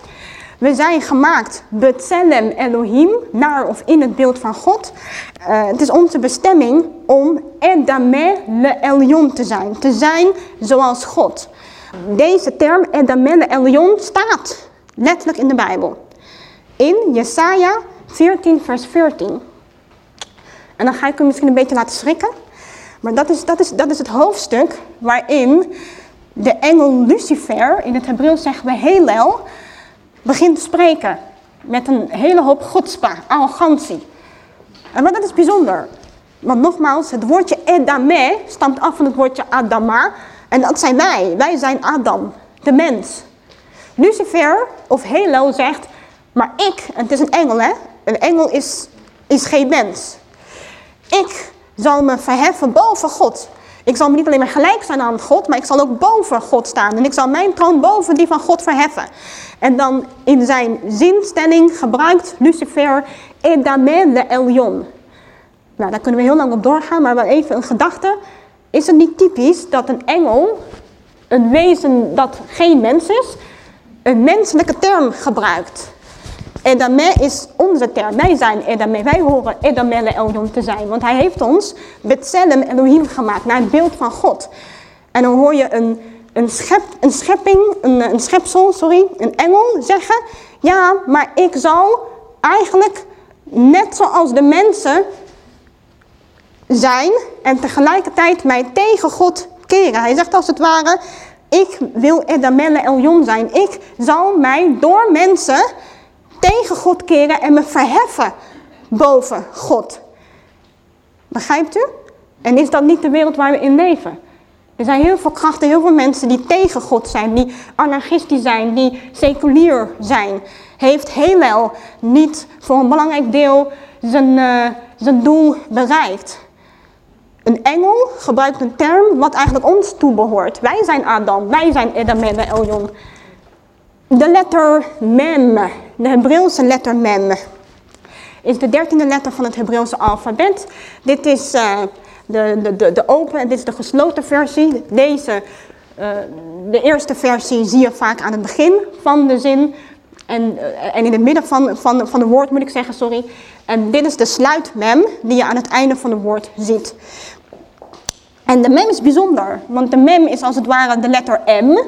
[SPEAKER 1] We zijn gemaakt Betselem Elohim, naar of in het beeld van God. Uh, het is onze bestemming om Edame le Elion te zijn. Te zijn zoals God. Deze term Edame le Elion staat letterlijk in de Bijbel. In Jesaja 14 vers 14. En dan ga ik u misschien een beetje laten schrikken. Maar dat is, dat is, dat is het hoofdstuk waarin de engel Lucifer, in het Hebreeuws zeggen we Helel, begint te spreken. Met een hele hoop godspa, arrogantie. En maar dat is bijzonder. Want nogmaals, het woordje Edame stamt af van het woordje Adama. En dat zijn wij. Wij zijn Adam, de mens. Lucifer of Helel zegt, maar ik, en het is een engel hè, een engel is, is geen mens. Ik zal me verheffen boven God. Ik zal niet alleen maar gelijk zijn aan God, maar ik zal ook boven God staan. En ik zal mijn troon boven die van God verheffen. En dan in zijn zinstelling gebruikt Lucifer Edame de Elion. Nou, daar kunnen we heel lang op doorgaan, maar wel even een gedachte. Is het niet typisch dat een engel, een wezen dat geen mens is, een menselijke term gebruikt? Edame is onze term. Wij zijn Edame. Wij horen Edamele Elyon te zijn. Want hij heeft ons Betselem Elohim gemaakt. Naar het beeld van God. En dan hoor je een, een, een schepping, een, een schepsel, sorry, een engel zeggen. Ja, maar ik zal eigenlijk net zoals de mensen zijn. En tegelijkertijd mij tegen God keren. Hij zegt als het ware, ik wil Edamele Elyon zijn. Ik zal mij door mensen tegen God keren en me verheffen boven God. Begrijpt u? En is dat niet de wereld waar we in leven? Er zijn heel veel krachten, heel veel mensen die tegen God zijn, die anarchistisch zijn, die seculier zijn. Heeft Helel niet voor een belangrijk deel zijn, uh, zijn doel bereikt? een engel gebruikt een term wat eigenlijk ons toebehoort. Wij zijn Adam, wij zijn Edom en Eljon. De letter Mem, de Hebreeuwse letter Mem, is de dertiende letter van het Hebreeuwse alfabet. Dit is uh, de, de, de, de open en dit is de gesloten versie. Deze, uh, de eerste versie zie je vaak aan het begin van de zin. En, uh, en in het midden van, van, van de woord moet ik zeggen, sorry. En dit is de sluitmem die je aan het einde van het woord ziet. En de mem is bijzonder, want de mem is als het ware de letter M.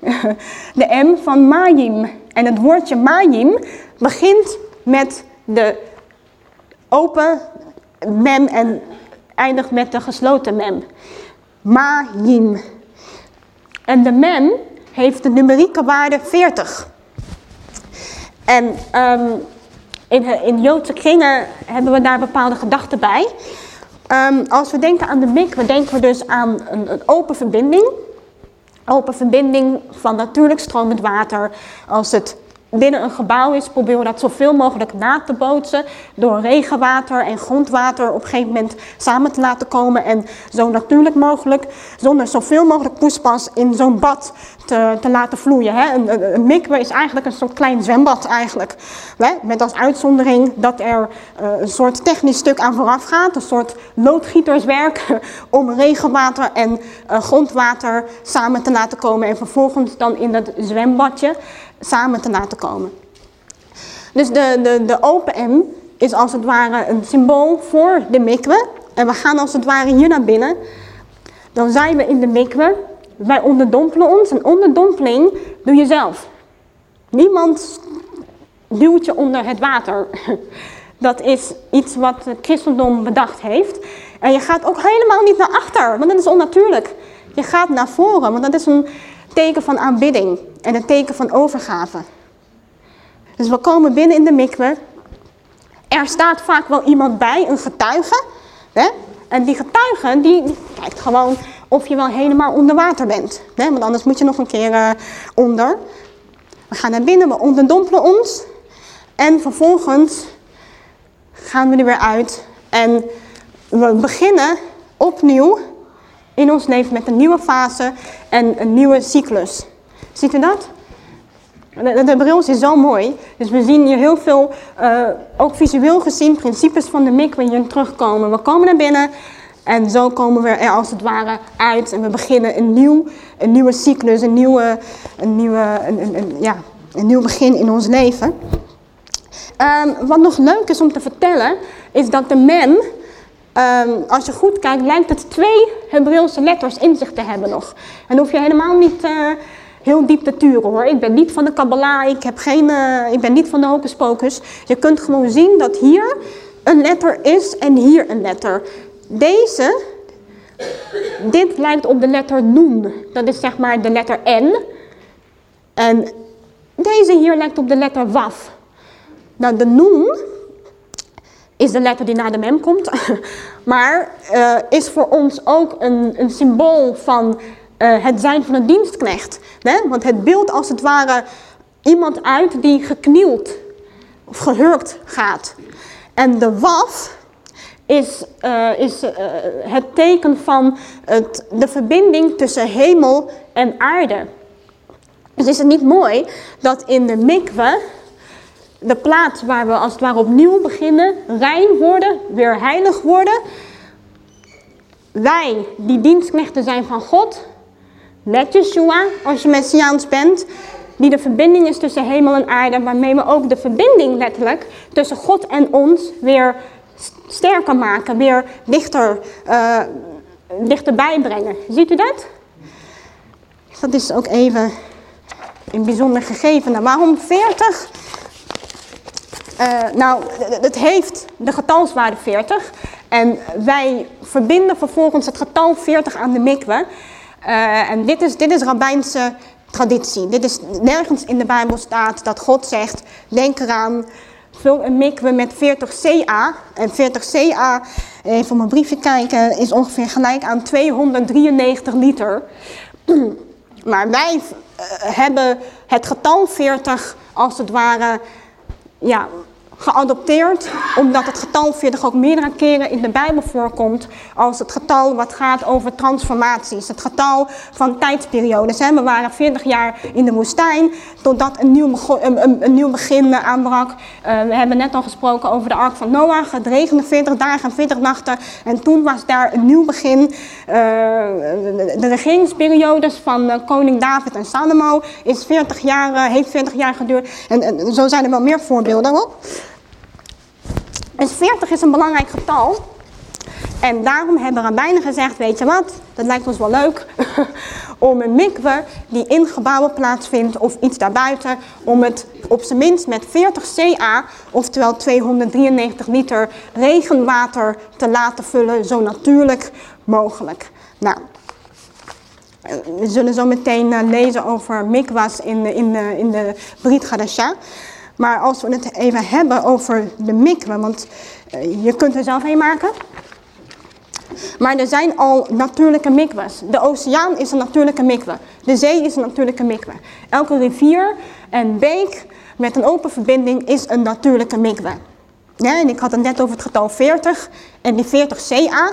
[SPEAKER 1] De M van Mayim. En het woordje Mayim begint met de open mem en eindigt met de gesloten mem. Mayim. En de mem heeft de numerieke waarde 40. En um, in, in Joodse kringen hebben we daar bepaalde gedachten bij. Um, als we denken aan de mikwe, denken we dus aan een, een open verbinding. Open verbinding van natuurlijk stromend water. Als het binnen een gebouw is, proberen we dat zoveel mogelijk na te bootsen. Door regenwater en grondwater op een gegeven moment samen te laten komen. En zo natuurlijk mogelijk, zonder zoveel mogelijk poespas in zo'n bad te, te laten vloeien. Hè. Een, een, mikwe is eigenlijk een soort klein zwembad eigenlijk. Met als uitzondering dat er uh, een soort technisch stuk aan vooraf gaat. Een soort loodgieterswerk om regenwater en uh, grondwater samen te laten komen. En vervolgens dan in dat zwembadje samen te laten komen. Dus de, de, de open M is als het ware een symbool voor de mikwe. En we gaan als het ware hier naar binnen. Dan zijn we in de mikwe. Wij onderdompelen ons. En onderdompeling doe je zelf. Niemand duwt je onder het water. Dat is iets wat het christendom bedacht heeft. En je gaat ook helemaal niet naar achter, want dat is onnatuurlijk. Je gaat naar voren, want dat is een teken van aanbidding en een teken van overgave. Dus we komen binnen in de mikwe. Er staat vaak wel iemand bij, een getuige. Hè? En die getuige die, die, kijkt gewoon of je wel helemaal onder water bent. Want anders moet je nog een keer uh, onder. We gaan naar binnen, we onderdompelen ons. En vervolgens gaan we er weer uit. En we beginnen opnieuw in ons leven met een nieuwe fase en een nieuwe cyclus. Ziet u dat? De, de bril is zo mooi. Dus we zien hier heel veel, uh, ook visueel gezien, principes van de mikwe hier terugkomen. We komen naar binnen en zo komen we er als het ware uit. En we beginnen een, nieuw, een nieuwe cyclus, een, nieuwe, een, nieuwe, een, een, ja, een nieuw begin in ons leven. Um, wat nog leuk is om te vertellen, is dat de mem, um, als je goed kijkt, lijkt het twee Hebreeuwse letters in zich te hebben nog. En hoef je helemaal niet... Uh, heel diep te turen hoor. Ik ben niet van de Kabbalah, ik, heb geen, uh, ik ben niet van de hocus pocus. Je kunt gewoon zien dat hier een letter is en hier een letter. Deze, dit lijkt op de letter Noen. Dat is zeg maar de letter N. En deze hier lijkt op de letter Waf. Nou, de Noen is de letter die na de mem komt. maar uh, is voor ons ook een, een symbool van uh, het zijn van een dienstknecht. Hè? Want het beeld als het ware iemand uit die geknield of gehurkt gaat. En de waf is, uh, is uh, het teken van het, de verbinding tussen hemel en aarde. Dus is het niet mooi dat in de mikwe, de plaats waar we als het ware opnieuw beginnen, rein worden, weer heilig worden. Wij, die dienstknechten zijn van God, met Yeshua, als je Messiaans bent, die de verbinding is tussen hemel en aarde, waarmee we ook de verbinding letterlijk tussen God en ons weer sterker maken, weer dichter, uh, dichterbij brengen. Ziet u dat? Dat is ook even een bijzonder gegeven. Nou, waarom 40? Uh, nou, het heeft de getalswaarde 40. En wij verbinden vervolgens het getal 40 aan de mikwe. Uh, en dit is, dit is rabbijnse traditie. Dit is nergens in de Bijbel staat dat God zegt, denk eraan, een mikwe met 40 CA. En 40 CA, even op mijn briefje kijken, is ongeveer gelijk aan 293 liter. Maar wij uh, hebben het getal 40 als het ware ja, geadopteerd, omdat het getal 40 ook meerdere keren in de Bijbel voorkomt als het getal wat gaat over transformaties. Het getal van tijdsperiodes. We waren 40 jaar in de woestijn totdat een nieuw, een, een, nieuw begin aanbrak. Uh, we hebben net al gesproken over de ark van Noach. Het regende 40 dagen en 40 nachten en toen was daar een nieuw begin. Uh, de regeringsperiodes van uh, koning David en Salomo is 40 jaar, heeft 40 jaar geduurd. En, en zo zijn er wel meer voorbeelden op. Dus 40 is een belangrijk getal. En daarom hebben rabbijnen gezegd, weet je wat, dat lijkt ons wel leuk om een mikwe die in gebouwen plaatsvindt of iets daarbuiten, om het op zijn minst met 40 CA, oftewel 293 liter regenwater te laten vullen, zo natuurlijk mogelijk. Nou, we zullen zo meteen eh, lezen over mikwas in, in, in de Brit Gadasha. Maar als we het even hebben over de mikwe, want uh, je kunt er zelf heen maken. Maar er zijn al natuurlijke mikwas. De oceaan is een natuurlijke mikwe. De zee is een natuurlijke mikwe. Elke rivier en beek met een open verbinding is een natuurlijke mikwe. Ja, en ik had het net over het getal 40 en die 40 CA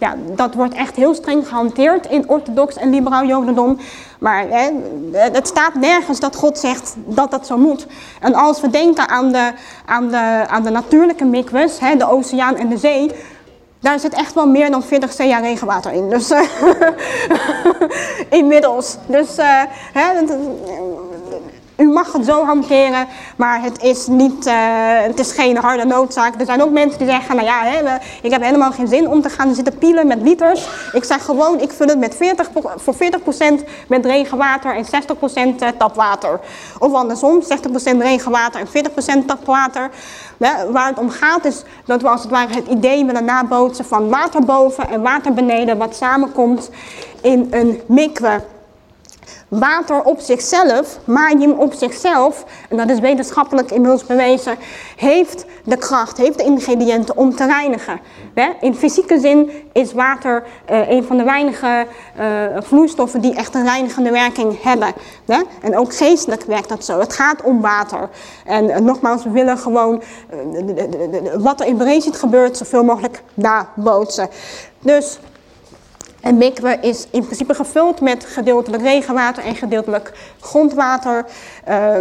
[SPEAKER 1] ja, dat wordt echt heel streng gehanteerd in orthodox en liberaal jodendom. Maar hè, het staat nergens dat God zegt dat dat zo moet. En als we denken aan de, aan de, aan de natuurlijke mikwes, de oceaan en de zee, daar zit echt wel meer dan 40 CA regenwater in. Dus inmiddels. Dus uh, hè, u mag het zo hanteren, maar het is, niet, uh, het is geen harde noodzaak. Er zijn ook mensen die zeggen, nou ja, hè, ik heb helemaal geen zin om te gaan zitten pielen met liters. Ik zeg gewoon, ik vul het met 40, voor 40% met regenwater en 60% eh, tapwater. Of andersom, 60% regenwater en 40% tapwater. Waar het om gaat is dat we als het ware het idee willen nabootsen van water boven en water beneden, wat samenkomt in een mikwe water op zichzelf, magium op zichzelf, en dat is wetenschappelijk inmiddels bewezen, heeft de kracht, heeft de ingrediënten om te reinigen. In fysieke zin is water uh, een van de weinige uh, vloeistoffen die echt een reinigende werking hebben. En ook geestelijk werkt dat zo. Het gaat om water. En uh, nogmaals, we willen gewoon wat er in Brezit gebeurt zoveel mogelijk nabootsen. Dus en mikwe is in principe gevuld met gedeeltelijk regenwater en gedeeltelijk grondwater. Uh,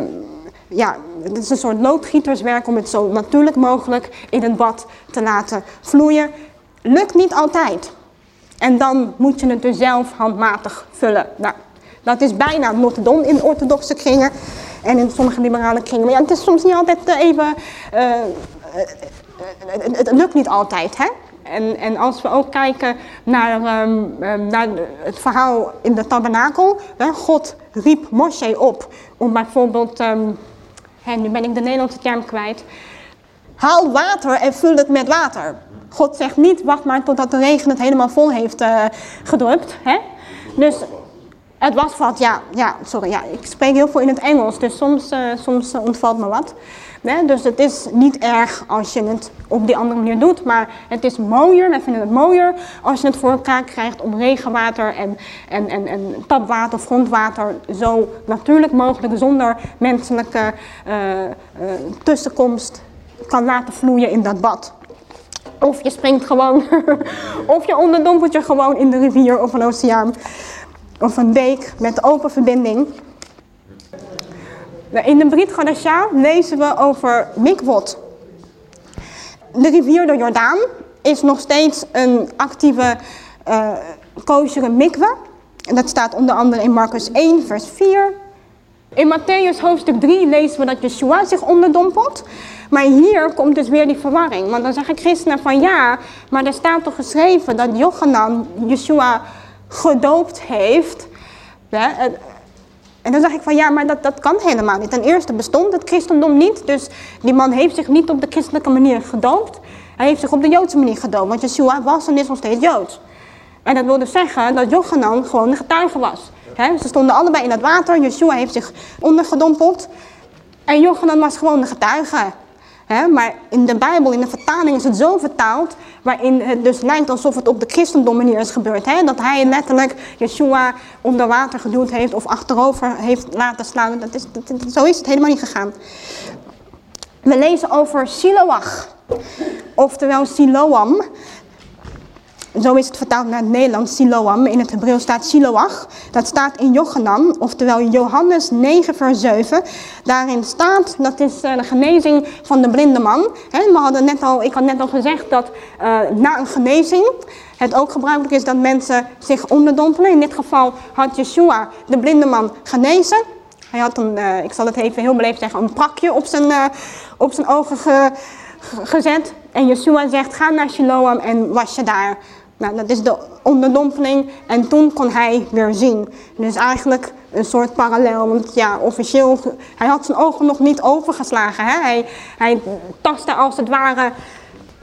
[SPEAKER 1] ja, het is een soort loodgieterswerk om het zo natuurlijk mogelijk in het bad te laten vloeien. Lukt niet altijd. En dan moet je het dus zelf handmatig vullen. Nou, dat is bijna not in orthodoxe kringen en in sommige liberale kringen. Maar ja, het is soms niet altijd even... Uh, het, het, lukt niet altijd, hè? En, en als we ook kijken naar, um, naar het verhaal in de tabernakel, hè, God riep Moshe op om bijvoorbeeld, um, hè, nu ben ik de Nederlandse term kwijt, haal water en vul het met water. God zegt niet, wacht maar totdat de regen het helemaal vol heeft uh, gedrupt. Hè? Dus het was wat, ja, ja, sorry, ja, ik spreek heel veel in het Engels, dus soms, uh, soms ontvalt me wat. Dus het is niet erg als je het op die andere manier doet, maar het is mooier, wij vinden het mooier als je het voor elkaar krijgt om regenwater en, en, en, en tapwater grondwater zo natuurlijk mogelijk zonder menselijke uh, uh, tussenkomst kan laten vloeien in dat bad. Of je springt gewoon, of je onderdompelt je gewoon in de rivier of een oceaan of een beek met open verbinding. In de Brit Gadasha lezen we over Mikwot. De rivier de Jordaan is nog steeds een actieve uh, kosheren mikwe. En dat staat onder andere in Marcus 1 vers 4. In Matthäus hoofdstuk 3 lezen we dat Yeshua zich onderdompelt. Maar hier komt dus weer die verwarring. Want dan zeggen christenen van ja, maar er staat toch geschreven dat Jochanan Yeshua gedoopt heeft. Ja, en dan zeg ik van ja, maar dat, dat kan helemaal niet. Ten eerste bestond het christendom niet, dus die man heeft zich niet op de christelijke manier gedoopt. Hij heeft zich op de Joodse manier gedoopt, want Yeshua was en is nog steeds Joods. En dat wilde zeggen dat Jochanan gewoon een getuige was. ze stonden allebei in het water, Yeshua heeft zich ondergedompeld. En Jochanan was gewoon de getuige maar in de Bijbel, in de vertaling is het zo vertaald, waarin het dus lijkt alsof het op de christendom manier is gebeurd. Dat hij letterlijk Yeshua onder water geduwd heeft of achterover heeft laten slaan. Dat is, zo is het helemaal niet gegaan. We lezen over Siloach, oftewel Siloam. Zo is het vertaald naar het Nederlands, Siloam. In het Hebreeuws staat Siloach. Dat staat in Jochanan, oftewel Johannes 9 vers 7. Daarin staat, dat is eh, de genezing van de blinde man. we hadden net al, ik had net al gezegd dat uh, na een genezing het ook gebruikelijk is dat mensen zich onderdompelen. In dit geval had Yeshua de blinde man genezen. Hij had een, uh, ik zal het even heel beleefd zeggen, een prakje op zijn, op zijn ogen ge, gezet. En Yeshua zegt, ga naar Siloam en was je daar. Nou, dat is de onderdompeling en toen kon hij weer zien. Dus eigenlijk een soort parallel, want ja, officieel, hij had zijn ogen nog niet overgeslagen. Hè? Hij, hij tastte als het ware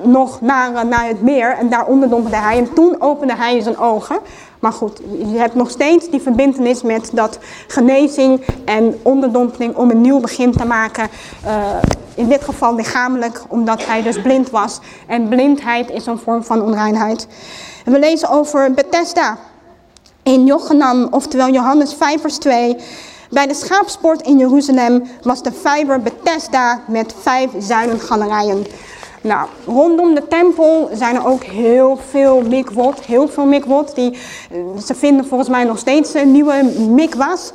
[SPEAKER 1] nog naar, naar het meer en daar onderdompelde hij en toen opende hij zijn ogen. Maar goed, je hebt nog steeds die verbindenis met dat genezing en onderdompeling om een nieuw begin te maken. Uh, in dit geval lichamelijk, omdat hij dus blind was. En blindheid is een vorm van onreinheid. We lezen over Bethesda in Jochanan, oftewel Johannes 5 vers 2. Bij de schaapsport in Jeruzalem was de vijver Bethesda met vijf zuilengalerijen. Nou, rondom de tempel zijn er ook heel veel mikwot, heel veel mikwot. Die, eh, ze vinden volgens mij nog steeds een nieuwe mikwas.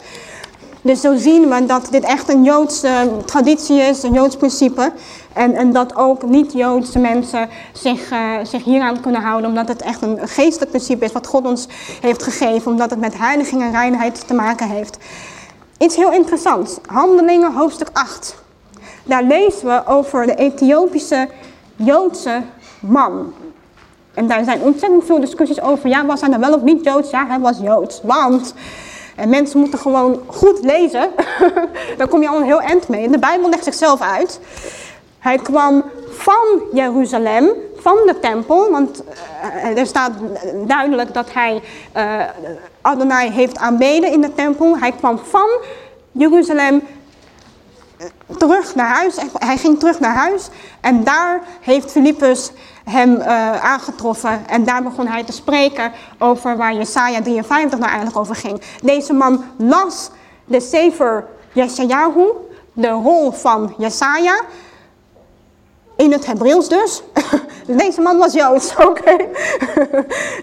[SPEAKER 1] Dus zo zien we dat dit echt een Joodse eh, traditie is, een Joods principe. En, en dat ook niet-Joodse mensen zich, uh, zich hieraan kunnen houden, omdat het echt een geestelijk principe is wat God ons heeft gegeven, omdat het met heiliging en reinheid te maken heeft. Iets heel interessants, Handelingen hoofdstuk 8. Daar lezen we over de Ethiopische Joodse man. En daar zijn ontzettend veel discussies over. Ja, was hij nou wel of niet Joods? Ja, hij was Joods. Want en mensen moeten gewoon goed lezen. Daar kom je al een heel eind mee. De Bijbel legt zichzelf uit. Hij kwam van Jeruzalem, van de tempel. Want uh, er staat duidelijk dat hij uh, Adonai heeft aanbeden in de tempel. Hij kwam van Jeruzalem terug naar huis. Hij ging terug naar huis en daar heeft Filippus hem uh, aangetroffen. En daar begon hij te spreken over waar Jesaja 53 nou eigenlijk over ging. Deze man las de Sefer Yeshayahu, de rol van Jesaja. In het Hebreeuws dus. Deze man was Joods, oké.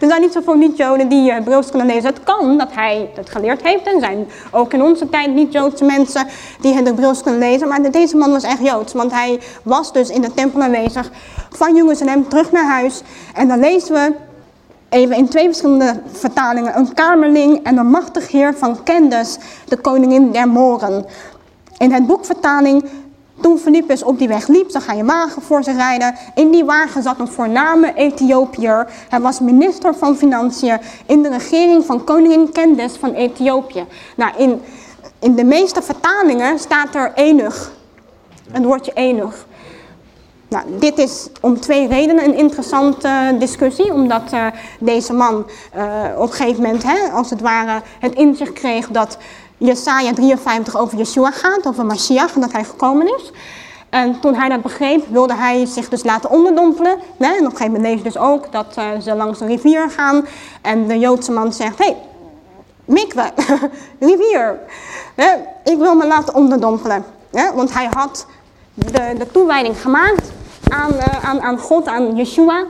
[SPEAKER 1] er zijn niet zoveel niet-Joden die Hebreeuws kunnen lezen. Het kan dat hij het geleerd heeft. En zijn ook in onze tijd niet-Joodse mensen die het Hebreeuws kunnen lezen. Maar deze man was echt Joods. Want hij was dus in de tempel aanwezig. Van Jeruzalem terug naar huis. En dan lezen we even in twee verschillende vertalingen. Een kamerling en een machtig heer van Kendes, de koningin der Moren. In het boekvertaling toen Filippus op die weg liep, zag hij een wagen voor zich rijden. In die wagen zat een voorname Ethiopiër. Hij was minister van Financiën in de regering van koningin Candace van Ethiopië. Nou, in, in de meeste vertalingen staat er enig. Het woordje enig. Nou, dit is om twee redenen een interessante discussie. Omdat uh, deze man uh, op een gegeven moment, hè, als het ware, het inzicht kreeg dat Jesaja 53 over Yeshua gaat, over Mashiach, dat hij gekomen is. En toen hij dat begreep, wilde hij zich dus laten onderdompelen. En op een gegeven moment lees je dus ook dat uh, ze langs een rivier gaan. En de Joodse man zegt, hé, hey, mikwe, rivier. ik wil me laten onderdompelen. Want hij had de, de toewijding gemaakt aan, uh, aan, aan God, aan Yeshua.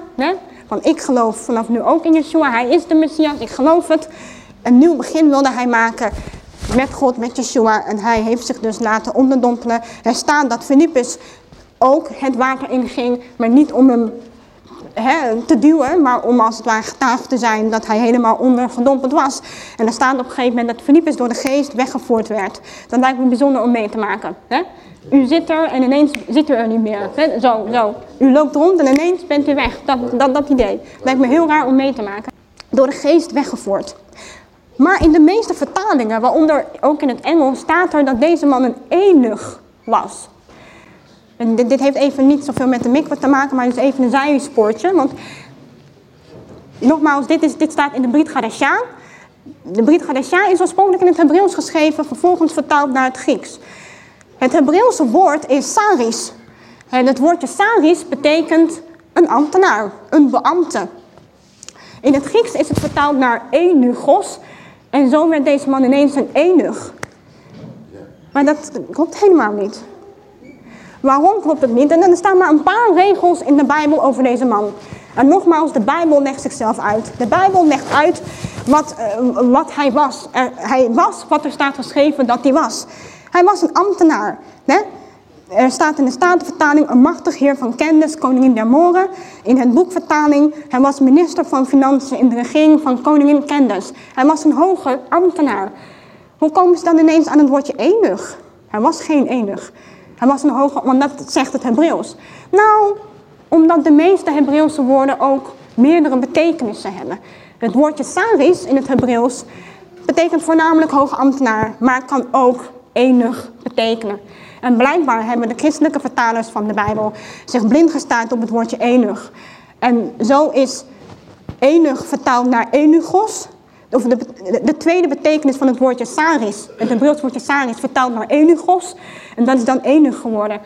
[SPEAKER 1] Want ik geloof vanaf nu ook in Yeshua. Hij is de Messias, ik geloof het. Een nieuw begin wilde hij maken met God, met Yeshua. En hij heeft zich dus laten onderdompelen. Er staat dat Filippus ook het water inging, maar niet om hem he, te duwen, maar om als het ware getuige te zijn dat hij helemaal ondergedompeld was. En er staat op een gegeven moment dat Filippus door de geest weggevoerd werd. Dat lijkt me bijzonder om mee te maken. Hè? U zit er en ineens zit u er niet meer. Hè? Zo, zo. U loopt rond en ineens bent u weg. Dat, dat, dat idee. Lijkt me heel raar om mee te maken. Door de geest weggevoerd. Maar in de meeste vertalingen, waaronder ook in het Engels, staat er dat deze man een enig was. En dit, heeft even niet zoveel met de mikwe te maken, maar is even een zijspoortje. Want nogmaals, dit, is, dit staat in de Brit Gadesha. De Brit Gadesha is oorspronkelijk in het Hebreeuws geschreven, vervolgens vertaald naar het Grieks. Het Hebreeuwse woord is saris. En het woordje saris betekent een ambtenaar, een beambte. In het Grieks is het vertaald naar enugos, en zo werd deze man ineens een enig. Maar dat klopt helemaal niet. Waarom klopt het niet? En er staan maar een paar regels in de Bijbel over deze man. En nogmaals, de Bijbel legt zichzelf uit. De Bijbel legt uit wat, uh, wat hij was. hij was wat er staat geschreven dat hij was. Hij was een ambtenaar. Hè? Er staat in de Statenvertaling een machtig heer van kennis, koningin der Moren. In het boekvertaling, hij was minister van Financiën in de regering van koningin Candace. Hij was een hoge ambtenaar. Hoe komen ze dan ineens aan het woordje enig? Hij was geen enig. Hij was een hoge, want dat zegt het Hebreeuws. Nou, omdat de meeste Hebreeuwse woorden ook meerdere betekenissen hebben. Het woordje saris in het Hebreeuws betekent voornamelijk hoge ambtenaar, maar kan ook enig betekenen. En blijkbaar hebben de christelijke vertalers van de Bijbel zich blind gestaard op het woordje enig. En zo is enig vertaald naar enugos. Of de, de, tweede betekenis van het woordje saris, het Hebreeuws woordje saris, vertaald naar enugos. En dat is dan enig geworden.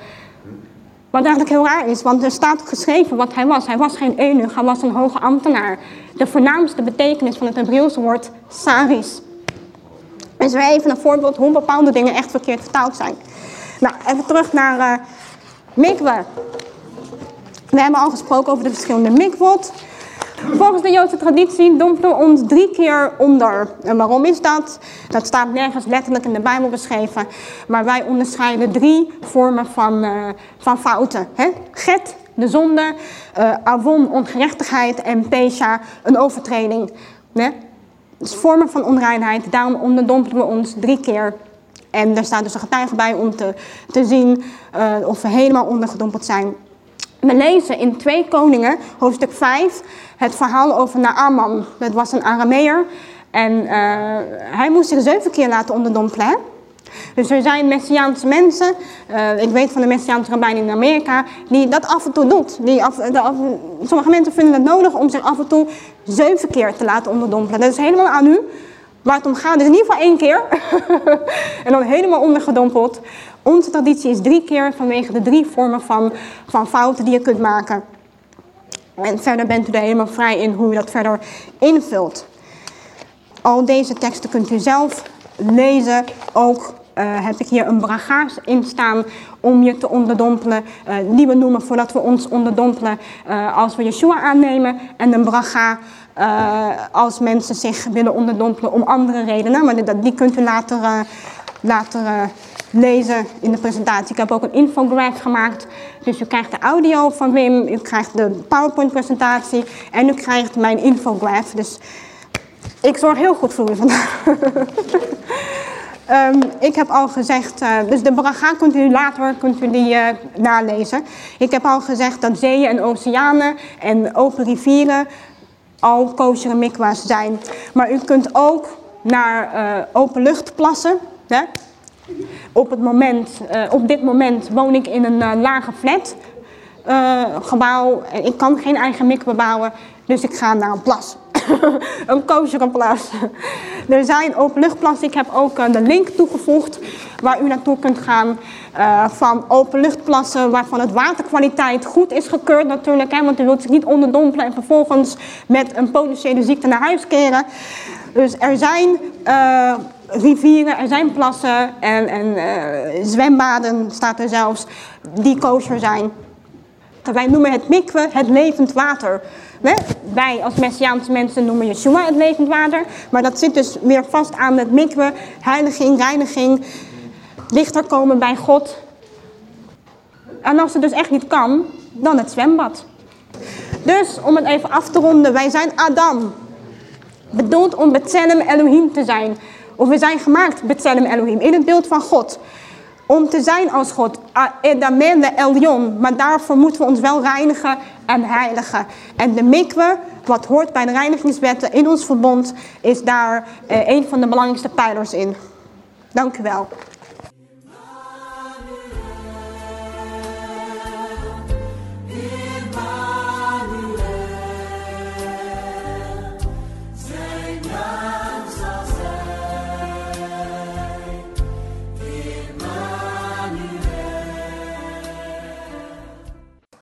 [SPEAKER 1] Wat eigenlijk heel raar is, want er staat geschreven wat hij was. Hij was geen enig, hij was een hoge ambtenaar. De voornaamste betekenis van het Hebreeuwse woord saris. En zo even een voorbeeld hoe bepaalde dingen echt verkeerd vertaald zijn. Nou, even terug naar uh, mikwe. We hebben al gesproken over de verschillende mikwot. Volgens de Joodse traditie dompelen we ons drie keer onder. En waarom is dat? Dat staat nergens letterlijk in de Bijbel beschreven. Maar wij onderscheiden drie vormen van, uh, van fouten. Hè? Get, de zonde, uh, avon, ongerechtigheid en pesha, een overtreding. Hè? Dus vormen van onreinheid, daarom onderdompelen we ons drie keer. En daar staat dus een getuige bij om te, te zien uh, of we helemaal ondergedompeld zijn. We lezen in 2 Koningen, hoofdstuk 5, het verhaal over Naaman. Dat was een Arameer en uh, hij moest zich zeven keer laten onderdompelen. Dus er zijn Messiaanse mensen, uh, ik weet van de Messiaanse rabbijn in Amerika, die dat af en toe doet. Die af, de, sommige mensen vinden het nodig om zich af en toe zeven keer te laten onderdompelen. Dat is helemaal aan u. Waar het om gaat is in ieder geval één keer. en dan helemaal ondergedompeld. Onze traditie is drie keer vanwege de drie vormen van, van fouten die je kunt maken. En verder bent u er helemaal vrij in hoe u dat verder invult. Al deze teksten kunt u zelf lezen. Ook uh, heb ik hier een bragaas in staan om je te onderdompelen. Uh, die we noemen voordat we ons onderdompelen uh, als we Yeshua aannemen. En een braga als mensen zich willen onderdompelen om andere redenen. Maar die, die kunt u later, later lezen in de presentatie. Ik heb ook een infograph gemaakt. Dus u krijgt de audio van Wim, u krijgt de PowerPoint presentatie en u krijgt mijn infograph. Dus ik zorg heel goed voor u vandaag. Um, ik heb al gezegd, dus de Braga kunt u later kunt u die, nalezen. Ik heb al gezegd dat zeeën en oceanen en open rivieren al kosher mikwa's zijn. Maar u kunt ook naar uh, openluchtplassen. Hè? Op, het moment, op dit moment woon ik in een lage flat gebouw. Ik kan geen eigen mikwa bouwen, dus ik ga naar een plas. een kosher plas. Er zijn openluchtplassen. Ik heb ook uh, de link toegevoegd waar u naartoe kunt gaan uh, van openluchtplassen waarvan het waterkwaliteit goed is gekeurd natuurlijk. Hè, want u wilt zich niet onderdompelen en vervolgens met een potentiële ziekte naar huis keren. Dus er zijn uh, rivieren, er zijn plassen en, en zwembaden staat er zelfs die kosher zijn. Wij noemen het mikwe het levend water. Wij als Messiaanse mensen noemen Yeshua het levend water. Maar dat zit dus weer vast aan het mikwe, heiliging, reiniging, dichter komen bij God. En als het dus echt niet kan, dan het zwembad. Dus om het even af te ronden, wij zijn Adam. Bedoeld om Betselem Elohim te zijn. Of we zijn gemaakt Betselem Elohim, in het beeld van God om te zijn als God. Edamele Elion. Maar daarvoor moeten we ons wel reinigen en heiligen. En de mikwe, wat hoort bij de reinigingswetten in ons verbond, is daar eh, een van de belangrijkste pijlers in. Dank u wel.